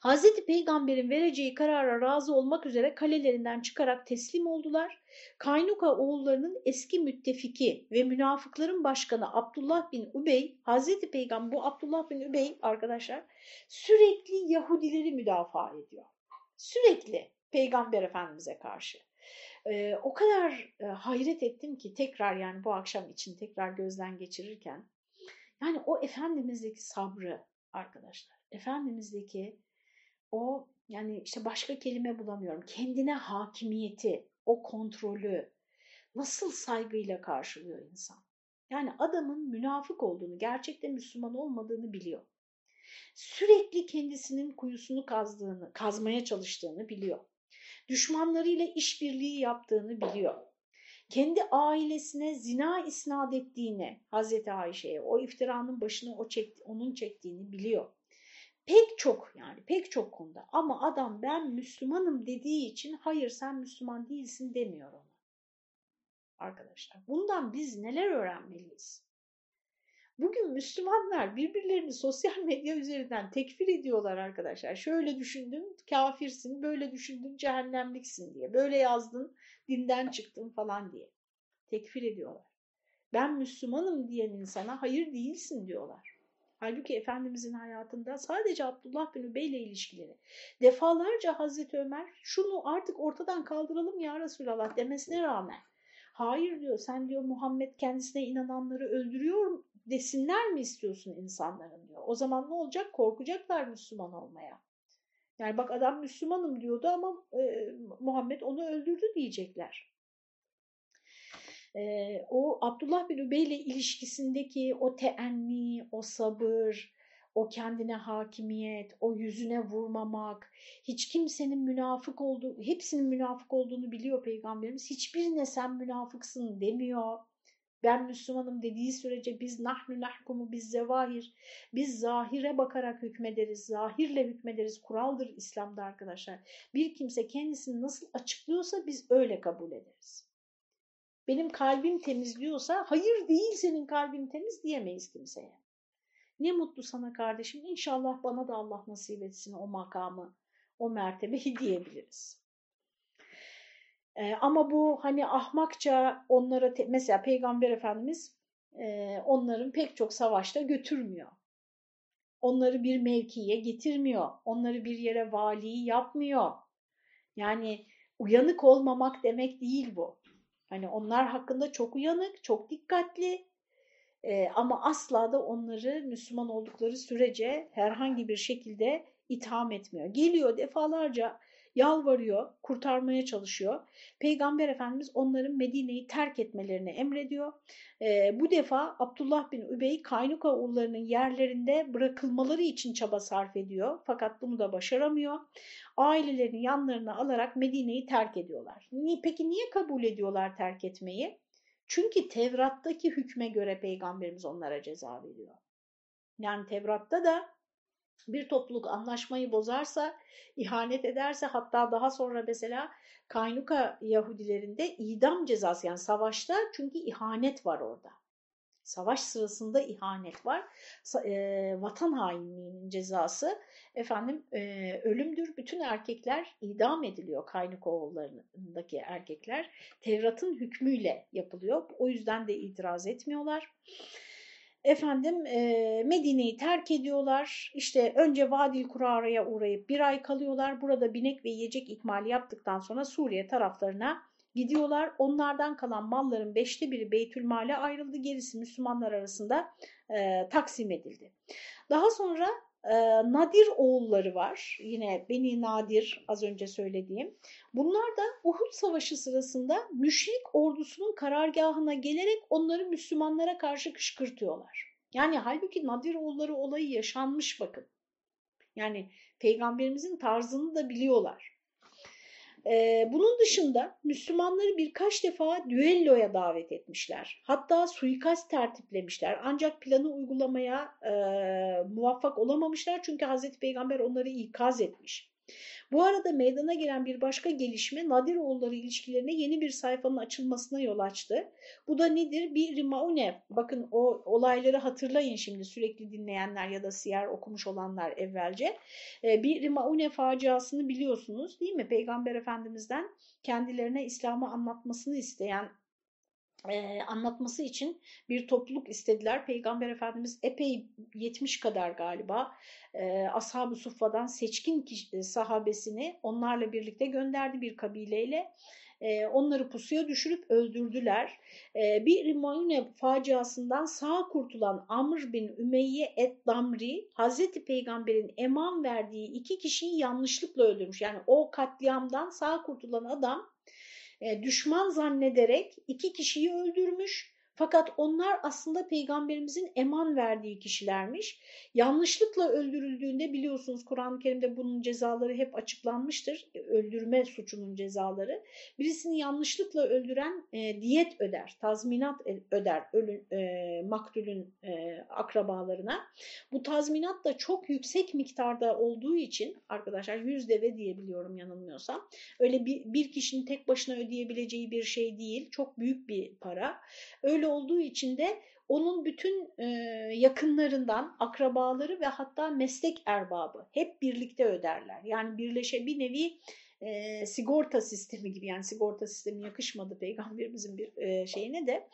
Hazreti Peygamber'in vereceği karara razı olmak üzere kalelerinden çıkarak teslim oldular. Kaynuka oğullarının eski müttefiki ve münafıkların başkanı Abdullah bin Ubey, Hazreti Peygamber bu Abdullah bin Ubey arkadaşlar sürekli Yahudileri müdafaa ediyor. Sürekli Peygamber Efendimiz'e karşı. Ee, o kadar e, hayret ettim ki tekrar yani bu akşam için tekrar gözden geçirirken yani o Efendimiz'deki sabrı arkadaşlar, Efendimiz'deki o yani işte başka kelime bulamıyorum. Kendine hakimiyeti, o kontrolü nasıl saygıyla karşılıyor insan. Yani adamın münafık olduğunu, gerçekten Müslüman olmadığını biliyor. Sürekli kendisinin kuyusunu kazdığını, kazmaya çalıştığını biliyor. Düşmanlarıyla işbirliği yaptığını biliyor. Kendi ailesine zina isnat ettiğini Hazreti Ayşe'ye, o iftiranın başını o çekti, onun çektiğini biliyor. Pek çok yani pek çok konuda ama adam ben Müslümanım dediği için hayır sen Müslüman değilsin demiyor ona. Arkadaşlar bundan biz neler öğrenmeliyiz? Bugün Müslümanlar birbirlerini sosyal medya üzerinden tekfir ediyorlar arkadaşlar. Şöyle düşündün kafirsin, böyle düşündün cehennemliksin diye. Böyle yazdın dinden çıktın falan diye. Tekfir ediyorlar. Ben Müslümanım diyen insana hayır değilsin diyorlar. Halbuki Efendimizin hayatında sadece Abdullah bin Übey ile ilişkileri. Defalarca Hazreti Ömer şunu artık ortadan kaldıralım ya Resulallah demesine rağmen. Hayır diyor sen diyor Muhammed kendisine inananları öldürüyor desinler mi istiyorsun insanların diyor. O zaman ne olacak? Korkacaklar Müslüman olmaya. Yani bak adam Müslümanım diyordu ama e, Muhammed onu öldürdü diyecekler. E, o Abdullah bin Übey ile ilişkisindeki o teenni, o sabır, o kendine hakimiyet, o yüzüne vurmamak, hiç kimsenin münafık olduğu, hepsinin münafık olduğunu biliyor Peygamberimiz. Hiçbirine sen münafıksın demiyor ben Müslümanım dediği sürece biz nahnu nahkumu biz zevahir, biz zahire bakarak hükmederiz, zahirle hükmederiz. Kuraldır İslam'da arkadaşlar. Bir kimse kendisini nasıl açıklıyorsa biz öyle kabul ederiz. Benim kalbim temizliyorsa hayır değil senin kalbin temiz diyemeyiz kimseye. Ne mutlu sana kardeşim. İnşallah bana da Allah nasip etsin o makamı, o mertebeyi diyebiliriz. E, ama bu hani ahmakça onlara mesela Peygamber Efendimiz e, onların pek çok savaşta götürmüyor. Onları bir mevkiye getirmiyor. Onları bir yere vali yapmıyor. Yani uyanık olmamak demek değil bu. Hani onlar hakkında çok uyanık, çok dikkatli e, ama asla da onları Müslüman oldukları sürece herhangi bir şekilde itham etmiyor. Geliyor defalarca yalvarıyor, kurtarmaya çalışıyor. Peygamber Efendimiz onların Medine'yi terk etmelerini emrediyor. E, bu defa Abdullah bin Übey Kaynuka oğullarının yerlerinde bırakılmaları için çaba sarf ediyor. Fakat bunu da başaramıyor. Ailelerini yanlarına alarak Medine'yi terk ediyorlar. Peki niye kabul ediyorlar terk etmeyi? Çünkü Tevrat'taki hükme göre Peygamberimiz onlara ceza veriyor. Yani Tevrat'ta da bir topluluk anlaşmayı bozarsa, ihanet ederse hatta daha sonra mesela Kaynuka Yahudilerinde idam cezası yani savaşta çünkü ihanet var orada. Savaş sırasında ihanet var. E, vatan hainliğinin cezası efendim e, ölümdür. Bütün erkekler idam ediliyor Kaynuka oğullarındaki erkekler. Tevrat'ın hükmüyle yapılıyor. O yüzden de itiraz etmiyorlar efendim e, Medine'yi terk ediyorlar. İşte önce Vadil Kurara'ya uğrayıp bir ay kalıyorlar. Burada binek ve yiyecek ikmali yaptıktan sonra Suriye taraflarına gidiyorlar. Onlardan kalan malların beşte biri Beytülmal'e ayrıldı. Gerisi Müslümanlar arasında e, taksim edildi. Daha sonra Nadir oğulları var. Yine Beni Nadir az önce söylediğim. Bunlar da Uhud Savaşı sırasında müşrik ordusunun karargahına gelerek onları Müslümanlara karşı kışkırtıyorlar. Yani halbuki Nadir oğulları olayı yaşanmış bakın. Yani peygamberimizin tarzını da biliyorlar. Ee, bunun dışında Müslümanları birkaç defa düelloya davet etmişler. Hatta suikast tertiplemişler. Ancak planı uygulamaya e, muvaffak olamamışlar çünkü Hazreti Peygamber onları ikaz etmiş. Bu arada meydana gelen bir başka gelişme Nadiroğulları ilişkilerine yeni bir sayfanın açılmasına yol açtı. Bu da nedir? Bir Maune, bakın o olayları hatırlayın şimdi sürekli dinleyenler ya da siyer okumuş olanlar evvelce. Ee, bir Maune faciasını biliyorsunuz değil mi? Peygamber Efendimiz'den kendilerine İslam'ı anlatmasını isteyen e, anlatması için bir topluluk istediler. Peygamber Efendimiz epey 70 kadar galiba e, Ashab-ı Suffa'dan seçkin kişi, sahabesini onlarla birlikte gönderdi bir kabileyle. E, onları pusuya düşürüp öldürdüler. E, bir Mayune faciasından sağ kurtulan Amr bin Ümeyye et-Damri Hazreti Peygamber'in eman verdiği iki kişiyi yanlışlıkla öldürmüş. Yani o katliamdan sağ kurtulan adam e, düşman zannederek iki kişiyi öldürmüş. Fakat onlar aslında peygamberimizin eman verdiği kişilermiş. Yanlışlıkla öldürüldüğünde biliyorsunuz Kur'an-ı Kerim'de bunun cezaları hep açıklanmıştır. E, öldürme suçunun cezaları. Birisini yanlışlıkla öldüren e, diyet öder, tazminat e, öder ölün, e, maktulün e, akrabalarına. Bu tazminat da çok yüksek miktarda olduğu için arkadaşlar yüz deve diyebiliyorum yanılmıyorsam. Öyle bir, bir kişinin tek başına ödeyebileceği bir şey değil. Çok büyük bir para. Öyle olduğu için de onun bütün e, yakınlarından akrabaları ve hatta meslek erbabı hep birlikte öderler. Yani birleşe bir nevi e, sigorta sistemi gibi yani sigorta sistemi yakışmadı peygamberimizin bir e, şeyine de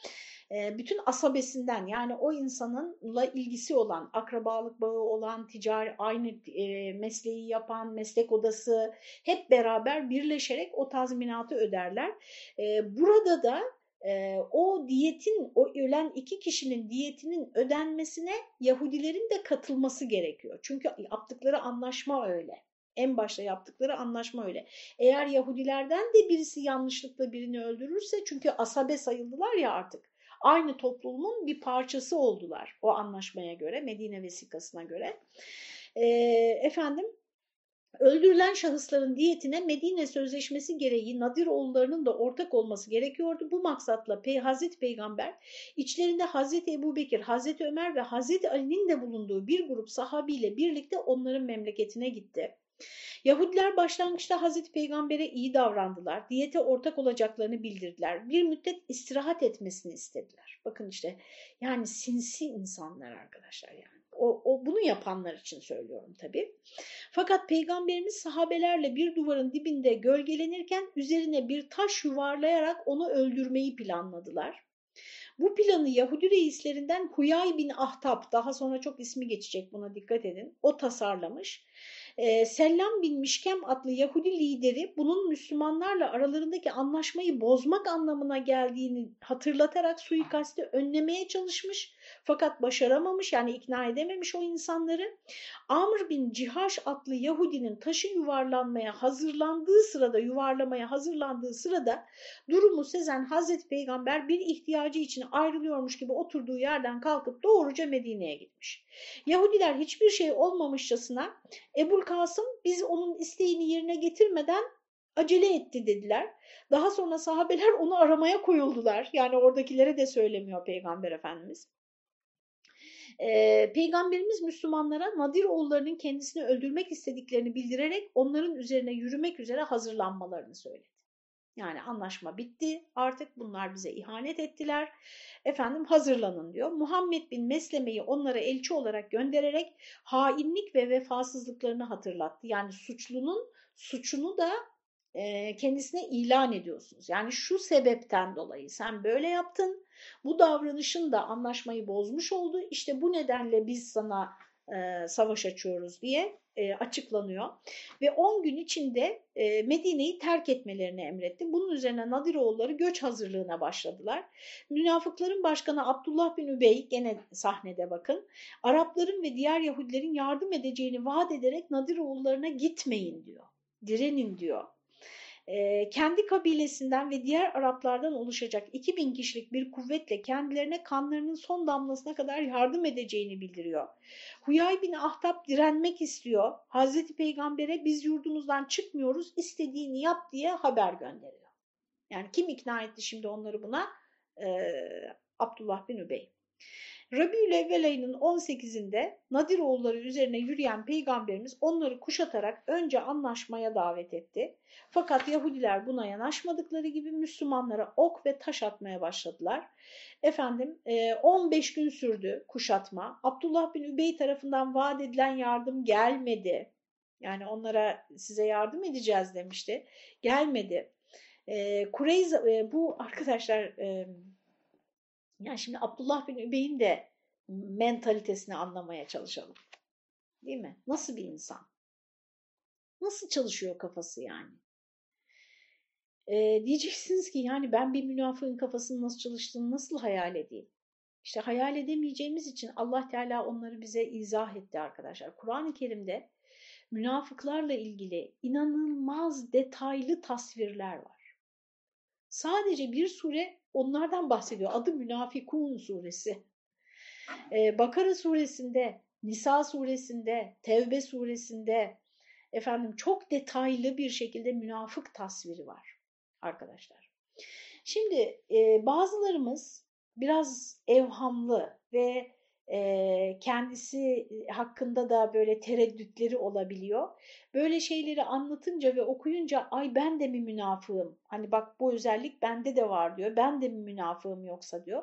e, bütün asabesinden yani o insanınla ilgisi olan akrabalık bağı olan ticari aynı e, mesleği yapan meslek odası hep beraber birleşerek o tazminatı öderler. E, burada da e, o diyetin, o ölen iki kişinin diyetinin ödenmesine Yahudilerin de katılması gerekiyor. Çünkü yaptıkları anlaşma öyle. En başta yaptıkları anlaşma öyle. Eğer Yahudilerden de birisi yanlışlıkla birini öldürürse çünkü asabe sayıldılar ya artık. Aynı toplumun bir parçası oldular o anlaşmaya göre, Medine vesikasına göre. E, efendim Öldürülen şahısların diyetine Medine Sözleşmesi gereği Nadir oğullarının da ortak olması gerekiyordu. Bu maksatla Pey Hazreti Peygamber içlerinde Hazreti Ebu Bekir, Hazreti Ömer ve Hazreti Ali'nin de bulunduğu bir grup sahabiyle birlikte onların memleketine gitti. Yahudiler başlangıçta Hazreti Peygamber'e iyi davrandılar. Diyete ortak olacaklarını bildirdiler. Bir müddet istirahat etmesini istediler. Bakın işte yani sinsi insanlar arkadaşlar yani. O, o bunu yapanlar için söylüyorum tabii. Fakat peygamberimiz sahabelerle bir duvarın dibinde gölgelenirken üzerine bir taş yuvarlayarak onu öldürmeyi planladılar. Bu planı Yahudi reislerinden Huyay bin Ahtab, daha sonra çok ismi geçecek buna dikkat edin, o tasarlamış. Ee, Sellam bin Mişkem adlı Yahudi lideri bunun Müslümanlarla aralarındaki anlaşmayı bozmak anlamına geldiğini hatırlatarak suikasti önlemeye çalışmış fakat başaramamış yani ikna edememiş o insanları. Amr bin Cihaş adlı Yahudinin taşı yuvarlanmaya hazırlandığı sırada yuvarlamaya hazırlandığı sırada durumu sezen Hazreti Peygamber bir ihtiyacı için ayrılıyormuş gibi oturduğu yerden kalkıp doğruca Medine'ye gitmiş. Yahudiler hiçbir şey olmamışçasına Ebul Kasım biz onun isteğini yerine getirmeden acele etti dediler. Daha sonra sahabeler onu aramaya koyuldular. Yani oradakilere de söylemiyor Peygamber Efendimiz. Ee, Peygamberimiz Müslümanlara Nadir oğullarının kendisini öldürmek istediklerini bildirerek onların üzerine yürümek üzere hazırlanmalarını söyledi. Yani anlaşma bitti artık bunlar bize ihanet ettiler. Efendim hazırlanın diyor. Muhammed bin Mesleme'yi onlara elçi olarak göndererek hainlik ve vefasızlıklarını hatırlattı. Yani suçlunun suçunu da e, kendisine ilan ediyorsunuz. Yani şu sebepten dolayı sen böyle yaptın. Bu davranışın da anlaşmayı bozmuş oldu. İşte bu nedenle biz sana e, savaş açıyoruz diye e, açıklanıyor. Ve 10 gün içinde e, Medine'yi terk etmelerini emretti. Bunun üzerine Nadiroğulları göç hazırlığına başladılar. Münafıkların başkanı Abdullah bin Übey gene sahnede bakın. Arapların ve diğer Yahudilerin yardım edeceğini vaat ederek Nadiroğullarına gitmeyin diyor. Direnin diyor. E, kendi kabilesinden ve diğer Araplardan oluşacak 2000 kişilik bir kuvvetle kendilerine kanlarının son damlasına kadar yardım edeceğini bildiriyor. Huyay bin Ahtap direnmek istiyor. Hazreti Peygamber'e biz yurdumuzdan çıkmıyoruz istediğini yap diye haber gönderiyor. Yani kim ikna etti şimdi onları buna? Ee, Abdullah bin Übey. Rabiül Evvel ayının 18'inde Nadiroğulları üzerine yürüyen peygamberimiz onları kuşatarak önce anlaşmaya davet etti. Fakat Yahudiler buna yanaşmadıkları gibi Müslümanlara ok ve taş atmaya başladılar. Efendim 15 e, gün sürdü kuşatma. Abdullah bin Übey tarafından vaat edilen yardım gelmedi. Yani onlara size yardım edeceğiz demişti. Gelmedi. E, Kureyza e, bu arkadaşlar yani şimdi Abdullah bin Übey'in de mentalitesini anlamaya çalışalım. Değil mi? Nasıl bir insan? Nasıl çalışıyor kafası yani? Ee, diyeceksiniz ki yani ben bir münafığın kafasının nasıl çalıştığını nasıl hayal edeyim? İşte hayal edemeyeceğimiz için Allah Teala onları bize izah etti arkadaşlar. Kur'an-ı Kerim'de münafıklarla ilgili inanılmaz detaylı tasvirler var. Sadece bir sure onlardan bahsediyor. Adı Münafikun suresi. Ee, Bakara suresinde, Nisa suresinde, Tevbe suresinde efendim çok detaylı bir şekilde münafık tasviri var arkadaşlar. Şimdi e, bazılarımız biraz evhamlı ve kendisi hakkında da böyle tereddütleri olabiliyor. Böyle şeyleri anlatınca ve okuyunca ay ben de mi münafığım? Hani bak bu özellik bende de var diyor. Ben de mi münafığım yoksa diyor.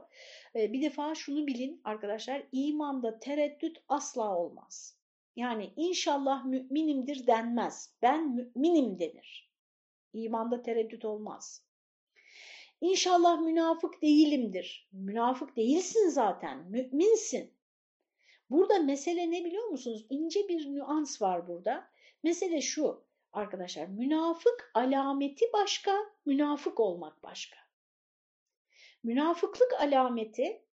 Bir defa şunu bilin arkadaşlar imanda tereddüt asla olmaz. Yani inşallah müminimdir denmez. Ben müminim denir. İmanda tereddüt olmaz. İnşallah münafık değilimdir. Münafık değilsin zaten, müminsin. Burada mesele ne biliyor musunuz? İnce bir nüans var burada. Mesele şu arkadaşlar, münafık alameti başka, münafık olmak başka. Münafıklık alameti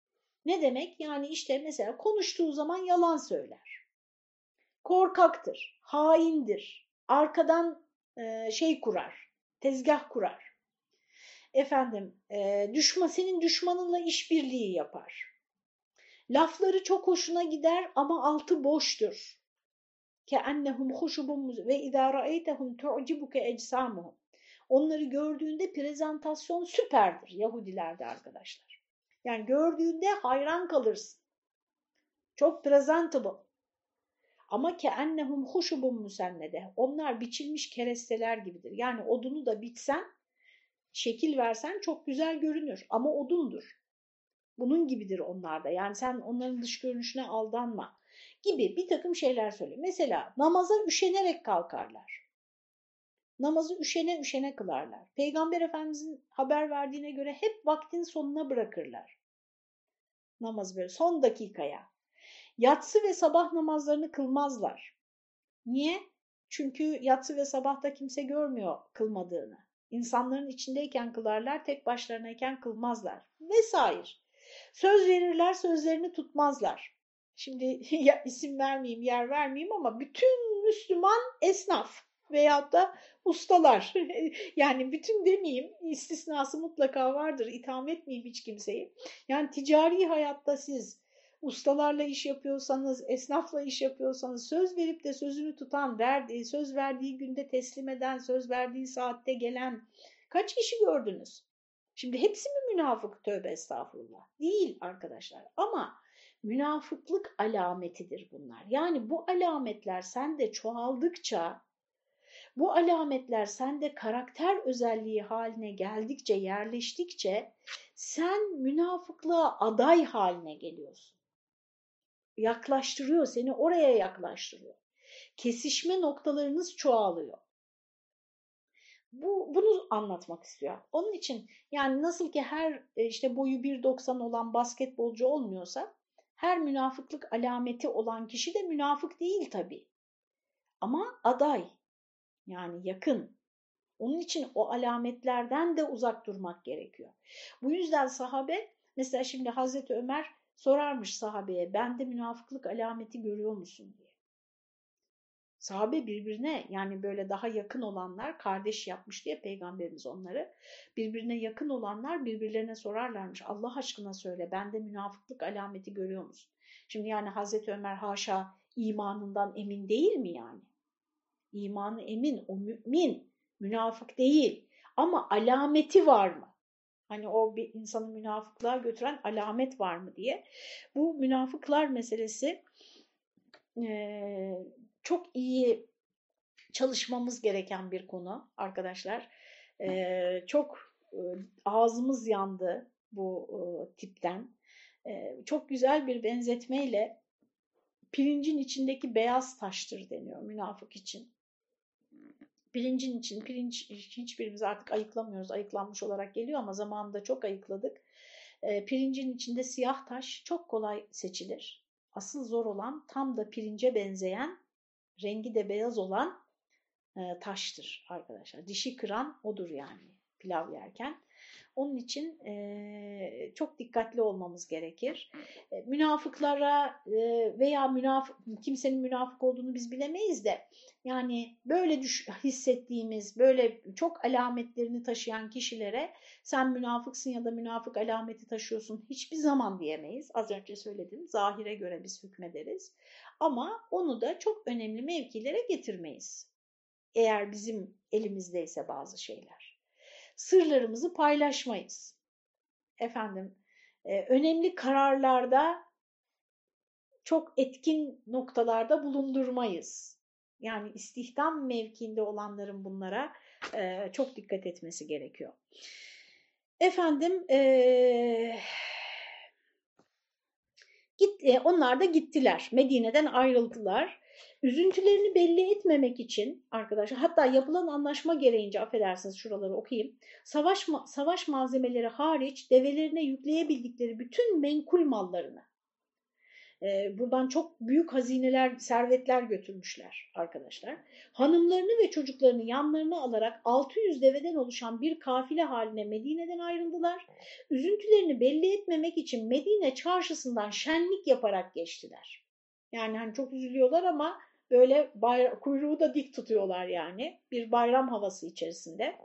ne demek? Yani işte mesela konuştuğu zaman yalan söyler. Korkaktır, haindir, arkadan şey kurar, tezgah kurar efendim e, düşman senin düşmanınla işbirliği yapar. Lafları çok hoşuna gider ama altı boştur. Ke annehum huşubun ve idâ ra'eytehum tu'cibuke ecsamuhum. Onları gördüğünde prezentasyon süperdir Yahudilerde arkadaşlar. Yani gördüğünde hayran kalırsın. Çok presentable. Ama ke annehum huşubun musennede. Onlar biçilmiş keresteler gibidir. Yani odunu da bitsen şekil versen çok güzel görünür ama odundur. Bunun gibidir onlarda. Yani sen onların dış görünüşüne aldanma gibi bir takım şeyler söylüyor. Mesela namaza üşenerek kalkarlar. Namazı üşene üşene kılarlar. Peygamber Efendimizin haber verdiğine göre hep vaktin sonuna bırakırlar. Namaz böyle son dakikaya. Yatsı ve sabah namazlarını kılmazlar. Niye? Çünkü yatsı ve sabahta kimse görmüyor kılmadığını. İnsanların içindeyken kılarlar, tek başlarınayken kılmazlar vesaire. Söz verirler, sözlerini tutmazlar. Şimdi ya, isim vermeyeyim, yer vermeyeyim ama bütün Müslüman esnaf veyahut da ustalar. yani bütün demeyeyim, istisnası mutlaka vardır, itham etmeyeyim hiç kimseyi. Yani ticari hayatta siz ustalarla iş yapıyorsanız, esnafla iş yapıyorsanız, söz verip de sözünü tutan, verdiği, söz verdiği günde teslim eden, söz verdiği saatte gelen kaç kişi gördünüz? Şimdi hepsi mi münafık? Tövbe estağfurullah. Değil arkadaşlar ama münafıklık alametidir bunlar. Yani bu alametler sende çoğaldıkça, bu alametler sende karakter özelliği haline geldikçe, yerleştikçe sen münafıklığa aday haline geliyorsun yaklaştırıyor, seni oraya yaklaştırıyor. Kesişme noktalarınız çoğalıyor. Bu, bunu anlatmak istiyor. Onun için yani nasıl ki her e, işte boyu 1.90 olan basketbolcu olmuyorsa her münafıklık alameti olan kişi de münafık değil tabii. Ama aday yani yakın. Onun için o alametlerden de uzak durmak gerekiyor. Bu yüzden sahabe mesela şimdi Hazreti Ömer Sorarmış sahabeye bende münafıklık alameti görüyor musun diye. Sahabe birbirine yani böyle daha yakın olanlar kardeş yapmış diye peygamberimiz onları. Birbirine yakın olanlar birbirlerine sorarlarmış. Allah aşkına söyle bende münafıklık alameti görüyor musun? Şimdi yani Hazreti Ömer haşa imanından emin değil mi yani? İmanı emin, o mümin, münafık değil. Ama alameti var mı? Hani o bir insanı münafıklığa götüren alamet var mı diye. Bu münafıklar meselesi e, çok iyi çalışmamız gereken bir konu arkadaşlar. E, çok e, ağzımız yandı bu e, tipten. E, çok güzel bir benzetmeyle pirincin içindeki beyaz taştır deniyor münafık için. Pirincin için, pirinç hiçbirimiz artık ayıklamıyoruz, ayıklanmış olarak geliyor ama zamanında çok ayıkladık. E, pirincin içinde siyah taş çok kolay seçilir. Asıl zor olan tam da pirince benzeyen, rengi de beyaz olan e, taştır arkadaşlar. Dişi kıran odur yani pilav yerken. Onun için e, çok dikkatli olmamız gerekir. E, münafıklara e, veya münafık, kimsenin münafık olduğunu biz bilemeyiz de yani böyle düş hissettiğimiz, böyle çok alametlerini taşıyan kişilere sen münafıksın ya da münafık alameti taşıyorsun hiçbir zaman diyemeyiz. Az önce söyledim, zahire göre biz hükmederiz. Ama onu da çok önemli mevkilere getirmeyiz. Eğer bizim elimizdeyse bazı şeyler. Sırlarımızı paylaşmayız. Efendim, e, önemli kararlarda çok etkin noktalarda bulundurmayız. Yani istihdam mevkiinde olanların bunlara e, çok dikkat etmesi gerekiyor. Efendim, e, git, e, onlar da gittiler. Medine'den ayrıldılar. Üzüntülerini belli etmemek için arkadaşlar hatta yapılan anlaşma gereğince affedersiniz şuraları okuyayım. Savaş, savaş malzemeleri hariç develerine yükleyebildikleri bütün menkul mallarını buradan çok büyük hazineler, servetler götürmüşler arkadaşlar. Hanımlarını ve çocuklarını yanlarına alarak 600 deveden oluşan bir kafile haline Medine'den ayrıldılar. Üzüntülerini belli etmemek için Medine çarşısından şenlik yaparak geçtiler. Yani hani çok üzülüyorlar ama böyle kuyruğu da dik tutuyorlar yani bir bayram havası içerisinde.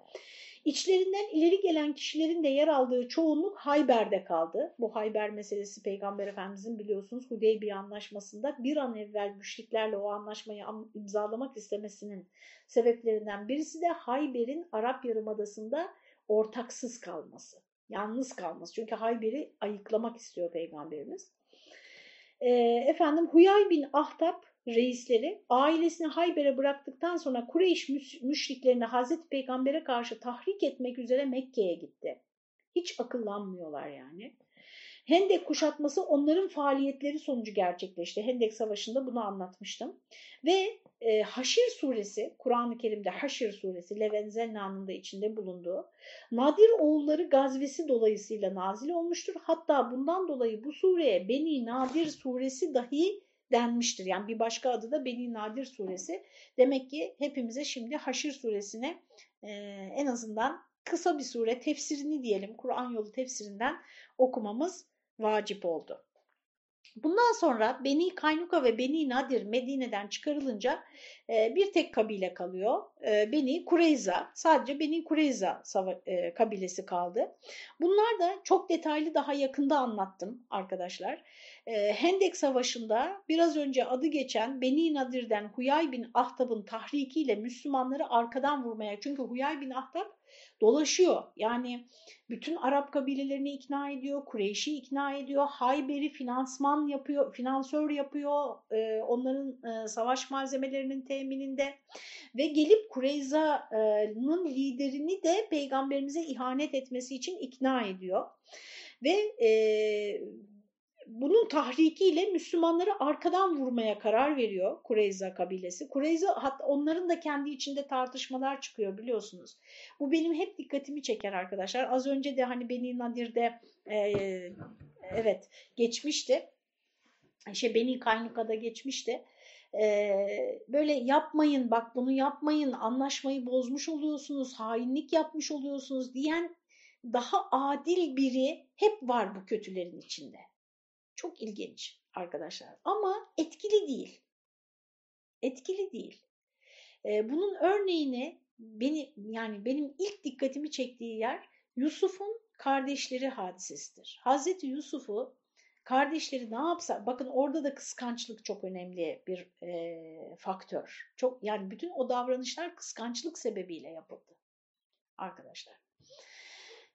İçlerinden ileri gelen kişilerin de yer aldığı çoğunluk Hayber'de kaldı. Bu Hayber meselesi Peygamber Efendimizin biliyorsunuz Hudeybiye anlaşmasında bir an evvel müşriklerle o anlaşmayı imzalamak istemesinin sebeplerinden birisi de Hayber'in Arap Yarımadası'nda ortaksız kalması. Yalnız kalması. Çünkü Hayber'i ayıklamak istiyor Peygamberimiz. E, efendim Huyay bin Ahtap reisleri ailesini Hayber'e bıraktıktan sonra Kureyş müşriklerini Hazreti Peygamber'e karşı tahrik etmek üzere Mekke'ye gitti. Hiç akıllanmıyorlar yani. Hendek kuşatması onların faaliyetleri sonucu gerçekleşti. Hendek Savaşı'nda bunu anlatmıştım. Ve e, Haşir suresi, Kur'an-ı Kerim'de Haşir suresi, Levenzenna'nın da içinde bulunduğu, Nadir oğulları gazvesi dolayısıyla nazil olmuştur. Hatta bundan dolayı bu sureye Beni Nadir suresi dahi denmiştir. Yani bir başka adı da Beni Nadir suresi. Demek ki hepimize şimdi Haşir suresine e, en azından kısa bir sure tefsirini diyelim Kur'an yolu tefsirinden okumamız vacip oldu. Bundan sonra Beni Kaynuka ve Beni Nadir Medine'den çıkarılınca e, bir tek kabile kalıyor. E, Beni Kureyza, sadece Beni Kureyza e, kabilesi kaldı. Bunlar da çok detaylı daha yakında anlattım arkadaşlar. E, Hendek Savaşı'nda biraz önce adı geçen Beni Nadir'den Huyay bin Ahtab'ın tahrikiyle Müslümanları arkadan vurmaya, çünkü Huyay bin Ahtab dolaşıyor. Yani bütün Arap kabilelerini ikna ediyor, Kureyş'i ikna ediyor, Hayber'i finansman yapıyor, finansör yapıyor, e, onların e, savaş malzemelerinin temininde ve gelip Kureyza'nın liderini de peygamberimize ihanet etmesi için ikna ediyor. Ve e, bunun tahrikiyle Müslümanları arkadan vurmaya karar veriyor Kureyza kabilesi. Kureyza hatta onların da kendi içinde tartışmalar çıkıyor biliyorsunuz. Bu benim hep dikkatimi çeker arkadaşlar. Az önce de hani Beni Nadir'de e, evet geçmişti. Şey Beni Kaynuka'da geçmişti. Ee, böyle yapmayın bak bunu yapmayın anlaşmayı bozmuş oluyorsunuz hainlik yapmış oluyorsunuz diyen daha adil biri hep var bu kötülerin içinde. Çok ilginç arkadaşlar ama etkili değil. Etkili değil. E, bunun örneğini beni yani benim ilk dikkatimi çektiği yer Yusuf'un kardeşleri hadisesidir. Hazreti Yusuf'u kardeşleri ne yapsa bakın orada da kıskançlık çok önemli bir e, faktör. Çok yani bütün o davranışlar kıskançlık sebebiyle yapıldı arkadaşlar.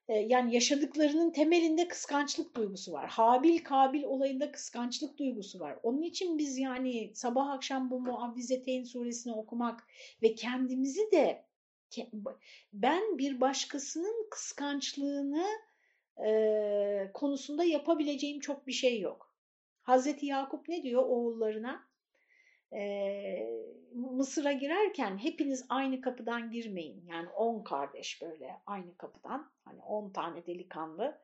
E, yani yaşadıklarının temelinde kıskançlık duygusu var. Habil Kabil olayında kıskançlık duygusu var. Onun için biz yani sabah akşam bu Muavvizeteyn suresini okumak ve kendimizi de ben bir başkasının kıskançlığını e, konusunda yapabileceğim çok bir şey yok. Hazreti Yakup ne diyor oğullarına? E, Mısır'a girerken hepiniz aynı kapıdan girmeyin. Yani on kardeş böyle aynı kapıdan. Hani on tane delikanlı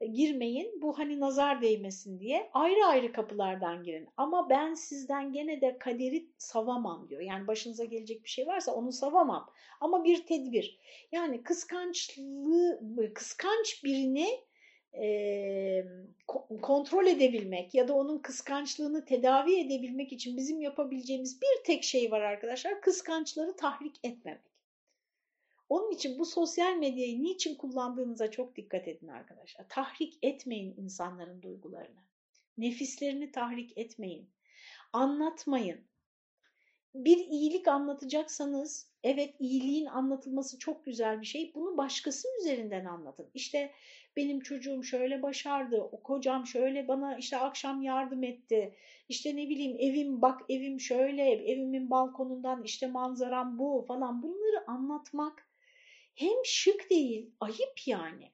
e, girmeyin. Bu hani nazar değmesin diye ayrı ayrı kapılardan girin. Ama ben sizden gene de kaderi savamam diyor. Yani başınıza gelecek bir şey varsa onu savamam. Ama bir tedbir. Yani kıskançlığı, kıskanç birini e, kontrol edebilmek ya da onun kıskançlığını tedavi edebilmek için bizim yapabileceğimiz bir tek şey var arkadaşlar. Kıskançları tahrik etmemek. Onun için bu sosyal medyayı niçin kullandığınıza çok dikkat edin arkadaşlar. Tahrik etmeyin insanların duygularını. Nefislerini tahrik etmeyin. Anlatmayın. Bir iyilik anlatacaksanız evet iyiliğin anlatılması çok güzel bir şey. Bunu başkası üzerinden anlatın. İşte benim çocuğum şöyle başardı, o kocam şöyle bana işte akşam yardım etti, işte ne bileyim evim bak evim şöyle, evimin balkonundan işte manzaram bu falan bunları anlatmak hem şık değil, ayıp yani.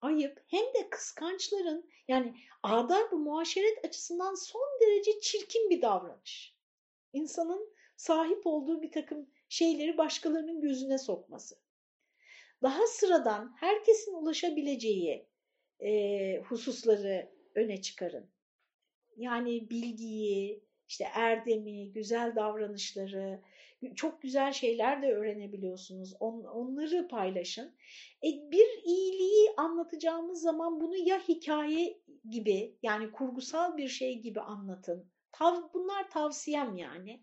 Ayıp hem de kıskançların yani adab-ı muaşeret açısından son derece çirkin bir davranış. İnsanın sahip olduğu bir takım şeyleri başkalarının gözüne sokması. Daha sıradan herkesin ulaşabileceği e, hususları öne çıkarın. Yani bilgiyi, işte erdemi, güzel davranışları, çok güzel şeyler de öğrenebiliyorsunuz. On, onları paylaşın. E, bir iyiliği anlatacağımız zaman bunu ya hikaye gibi yani kurgusal bir şey gibi anlatın. Tav, bunlar tavsiyem yani.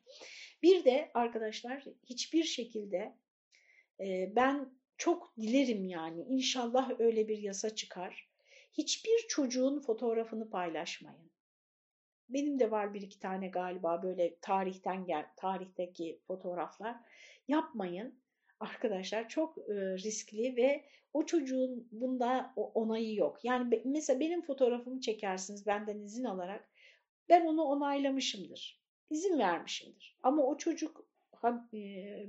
Bir de arkadaşlar hiçbir şekilde e, ben çok dilerim yani inşallah öyle bir yasa çıkar. Hiçbir çocuğun fotoğrafını paylaşmayın. Benim de var bir iki tane galiba böyle tarihten gel, tarihteki fotoğraflar. Yapmayın arkadaşlar çok e, riskli ve o çocuğun bunda onayı yok. Yani mesela benim fotoğrafımı çekersiniz benden izin alarak ben onu onaylamışımdır. İzin vermişimdir. Ama o çocuk e,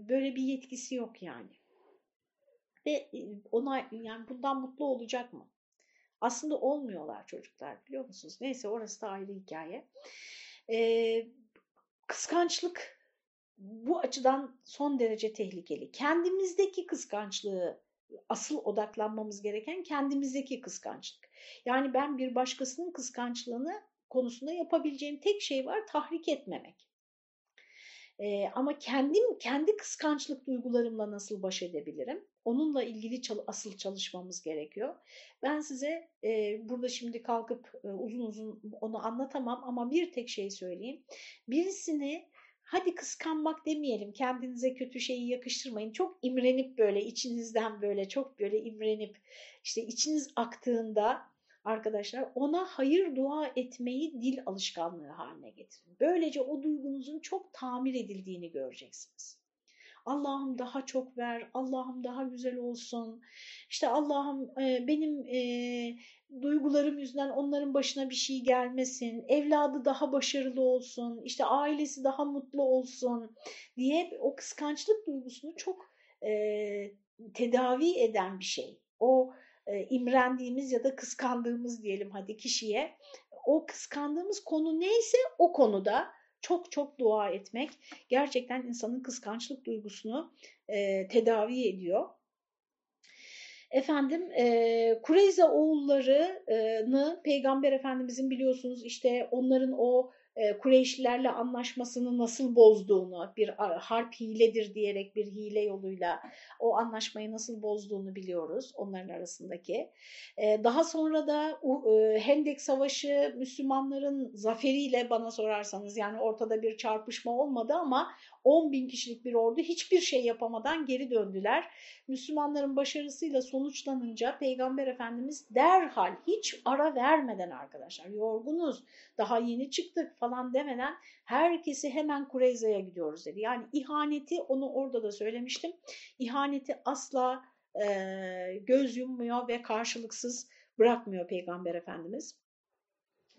böyle bir yetkisi yok yani. Ve e, ona yani bundan mutlu olacak mı? Aslında olmuyorlar çocuklar biliyor musunuz? Neyse orası da ayrı hikaye. Ee, kıskançlık bu açıdan son derece tehlikeli. Kendimizdeki kıskançlığı asıl odaklanmamız gereken kendimizdeki kıskançlık. Yani ben bir başkasının kıskançlığını konusunda yapabileceğim tek şey var tahrik etmemek. Ee, ama kendim kendi kıskançlık duygularımla nasıl baş edebilirim? Onunla ilgili asıl çalışmamız gerekiyor. Ben size e, burada şimdi kalkıp e, uzun uzun onu anlatamam ama bir tek şey söyleyeyim. Birisini hadi kıskanmak demeyelim kendinize kötü şeyi yakıştırmayın. Çok imrenip böyle içinizden böyle çok böyle imrenip işte içiniz aktığında arkadaşlar ona hayır dua etmeyi dil alışkanlığı haline getirin. Böylece o duygunuzun çok tamir edildiğini göreceksiniz. Allah'ım daha çok ver, Allah'ım daha güzel olsun. İşte Allah'ım e, benim e, duygularım yüzünden onların başına bir şey gelmesin, evladı daha başarılı olsun, işte ailesi daha mutlu olsun diye o kıskançlık duygusunu çok e, tedavi eden bir şey. O imrendiğimiz ya da kıskandığımız diyelim hadi kişiye o kıskandığımız konu neyse o konuda çok çok dua etmek gerçekten insanın kıskançlık duygusunu e, tedavi ediyor. Efendim e, Kureyza oğullarını Peygamber Efendimizin biliyorsunuz işte onların o Kureyşlilerle anlaşmasını nasıl bozduğunu, bir harp hiledir diyerek bir hile yoluyla o anlaşmayı nasıl bozduğunu biliyoruz onların arasındaki. E, daha sonra da e, Hendek Savaşı Müslümanların zaferiyle bana sorarsanız yani ortada bir çarpışma olmadı ama 10 bin kişilik bir ordu hiçbir şey yapamadan geri döndüler. Müslümanların başarısıyla sonuçlanınca Peygamber Efendimiz derhal hiç ara vermeden arkadaşlar yorgunuz daha yeni çıktık falan demeden herkesi hemen Kureyza'ya gidiyoruz dedi. Yani ihaneti onu orada da söylemiştim. İhaneti asla e, göz yummuyor ve karşılıksız bırakmıyor Peygamber Efendimiz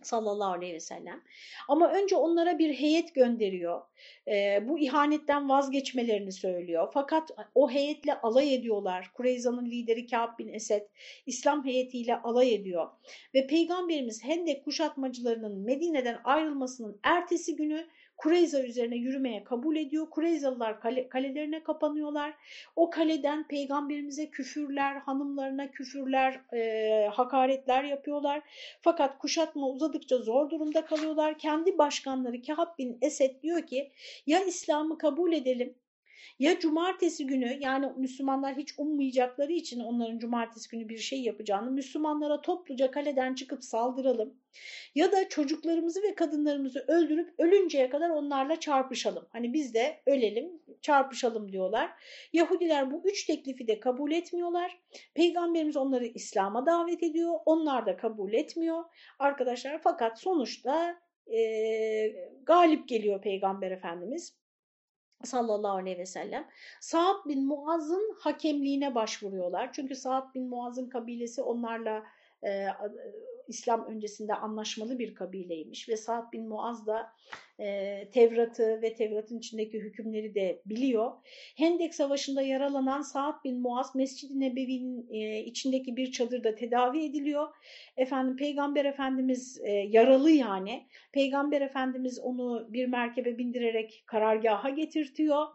sallallahu aleyhi ve sellem. Ama önce onlara bir heyet gönderiyor. E, bu ihanetten vazgeçmelerini söylüyor. Fakat o heyetle alay ediyorlar. Kureyza'nın lideri Kâb bin Esed İslam heyetiyle alay ediyor. Ve Peygamberimiz Hendek kuşatmacılarının Medine'den ayrılmasının ertesi günü Kureyza üzerine yürümeye kabul ediyor. Kureyzalılar kale, kalelerine kapanıyorlar. O kaleden peygamberimize küfürler, hanımlarına küfürler, e, hakaretler yapıyorlar. Fakat kuşatma uzadıkça zor durumda kalıyorlar. Kendi başkanları Kehab bin Esed diyor ki ya İslam'ı kabul edelim ya cumartesi günü yani Müslümanlar hiç ummayacakları için onların cumartesi günü bir şey yapacağını Müslümanlara topluca kaleden çıkıp saldıralım. Ya da çocuklarımızı ve kadınlarımızı öldürüp ölünceye kadar onlarla çarpışalım. Hani biz de ölelim, çarpışalım diyorlar. Yahudiler bu üç teklifi de kabul etmiyorlar. Peygamberimiz onları İslam'a davet ediyor. Onlar da kabul etmiyor arkadaşlar. Fakat sonuçta e, galip geliyor Peygamber Efendimiz sallallahu aleyhi ve sellem. Sa'd bin Muaz'ın hakemliğine başvuruyorlar. Çünkü Sa'd bin Muaz'ın kabilesi onlarla e, İslam öncesinde anlaşmalı bir kabileymiş ve Sa'd bin Muaz da e, Tevrat'ı ve Tevrat'ın içindeki hükümleri de biliyor. Hendek Savaşı'nda yaralanan Sa'd bin Muaz Mescid-i Nebevi'nin e, içindeki bir çadırda tedavi ediliyor. Efendim Peygamber Efendimiz e, yaralı yani. Peygamber Efendimiz onu bir merkebe bindirerek karargaha getirtiyor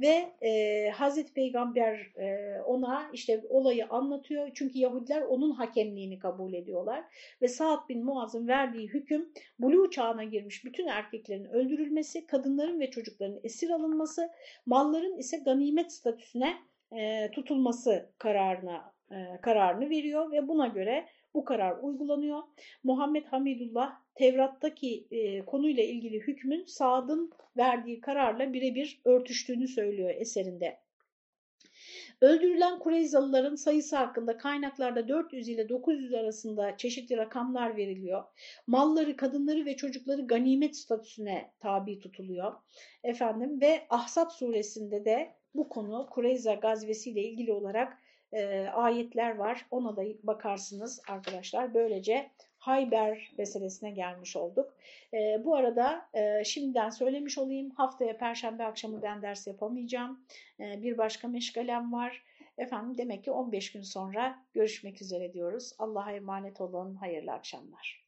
ve e, Hazreti Peygamber e, ona işte olayı anlatıyor. Çünkü Yahudiler onun hakemliğini kabul ediyorlar ve Sa'd bin Muaz'ın verdiği hüküm Bulu çağına girmiş bütün erkeklerin öldürülmesi, kadınların ve çocukların esir alınması, malların ise ganimet statüsüne e, tutulması kararına e, kararını veriyor ve buna göre bu karar uygulanıyor. Muhammed Hamidullah Tevrat'taki e, konuyla ilgili hükmün Sad'ın verdiği kararla birebir örtüştüğünü söylüyor eserinde. Öldürülen Kureyzalıların sayısı hakkında kaynaklarda 400 ile 900 arasında çeşitli rakamlar veriliyor. Malları, kadınları ve çocukları ganimet statüsüne tabi tutuluyor. Efendim ve Ahzab suresinde de bu konu Kureyza gazvesiyle ilgili olarak e, ayetler var. Ona da bakarsınız arkadaşlar. Böylece Hayber meselesine gelmiş olduk. E, bu arada e, şimdiden söylemiş olayım. Haftaya Perşembe akşamı ben ders yapamayacağım. E, bir başka meşgalem var. Efendim demek ki 15 gün sonra görüşmek üzere diyoruz. Allah'a emanet olun. Hayırlı akşamlar.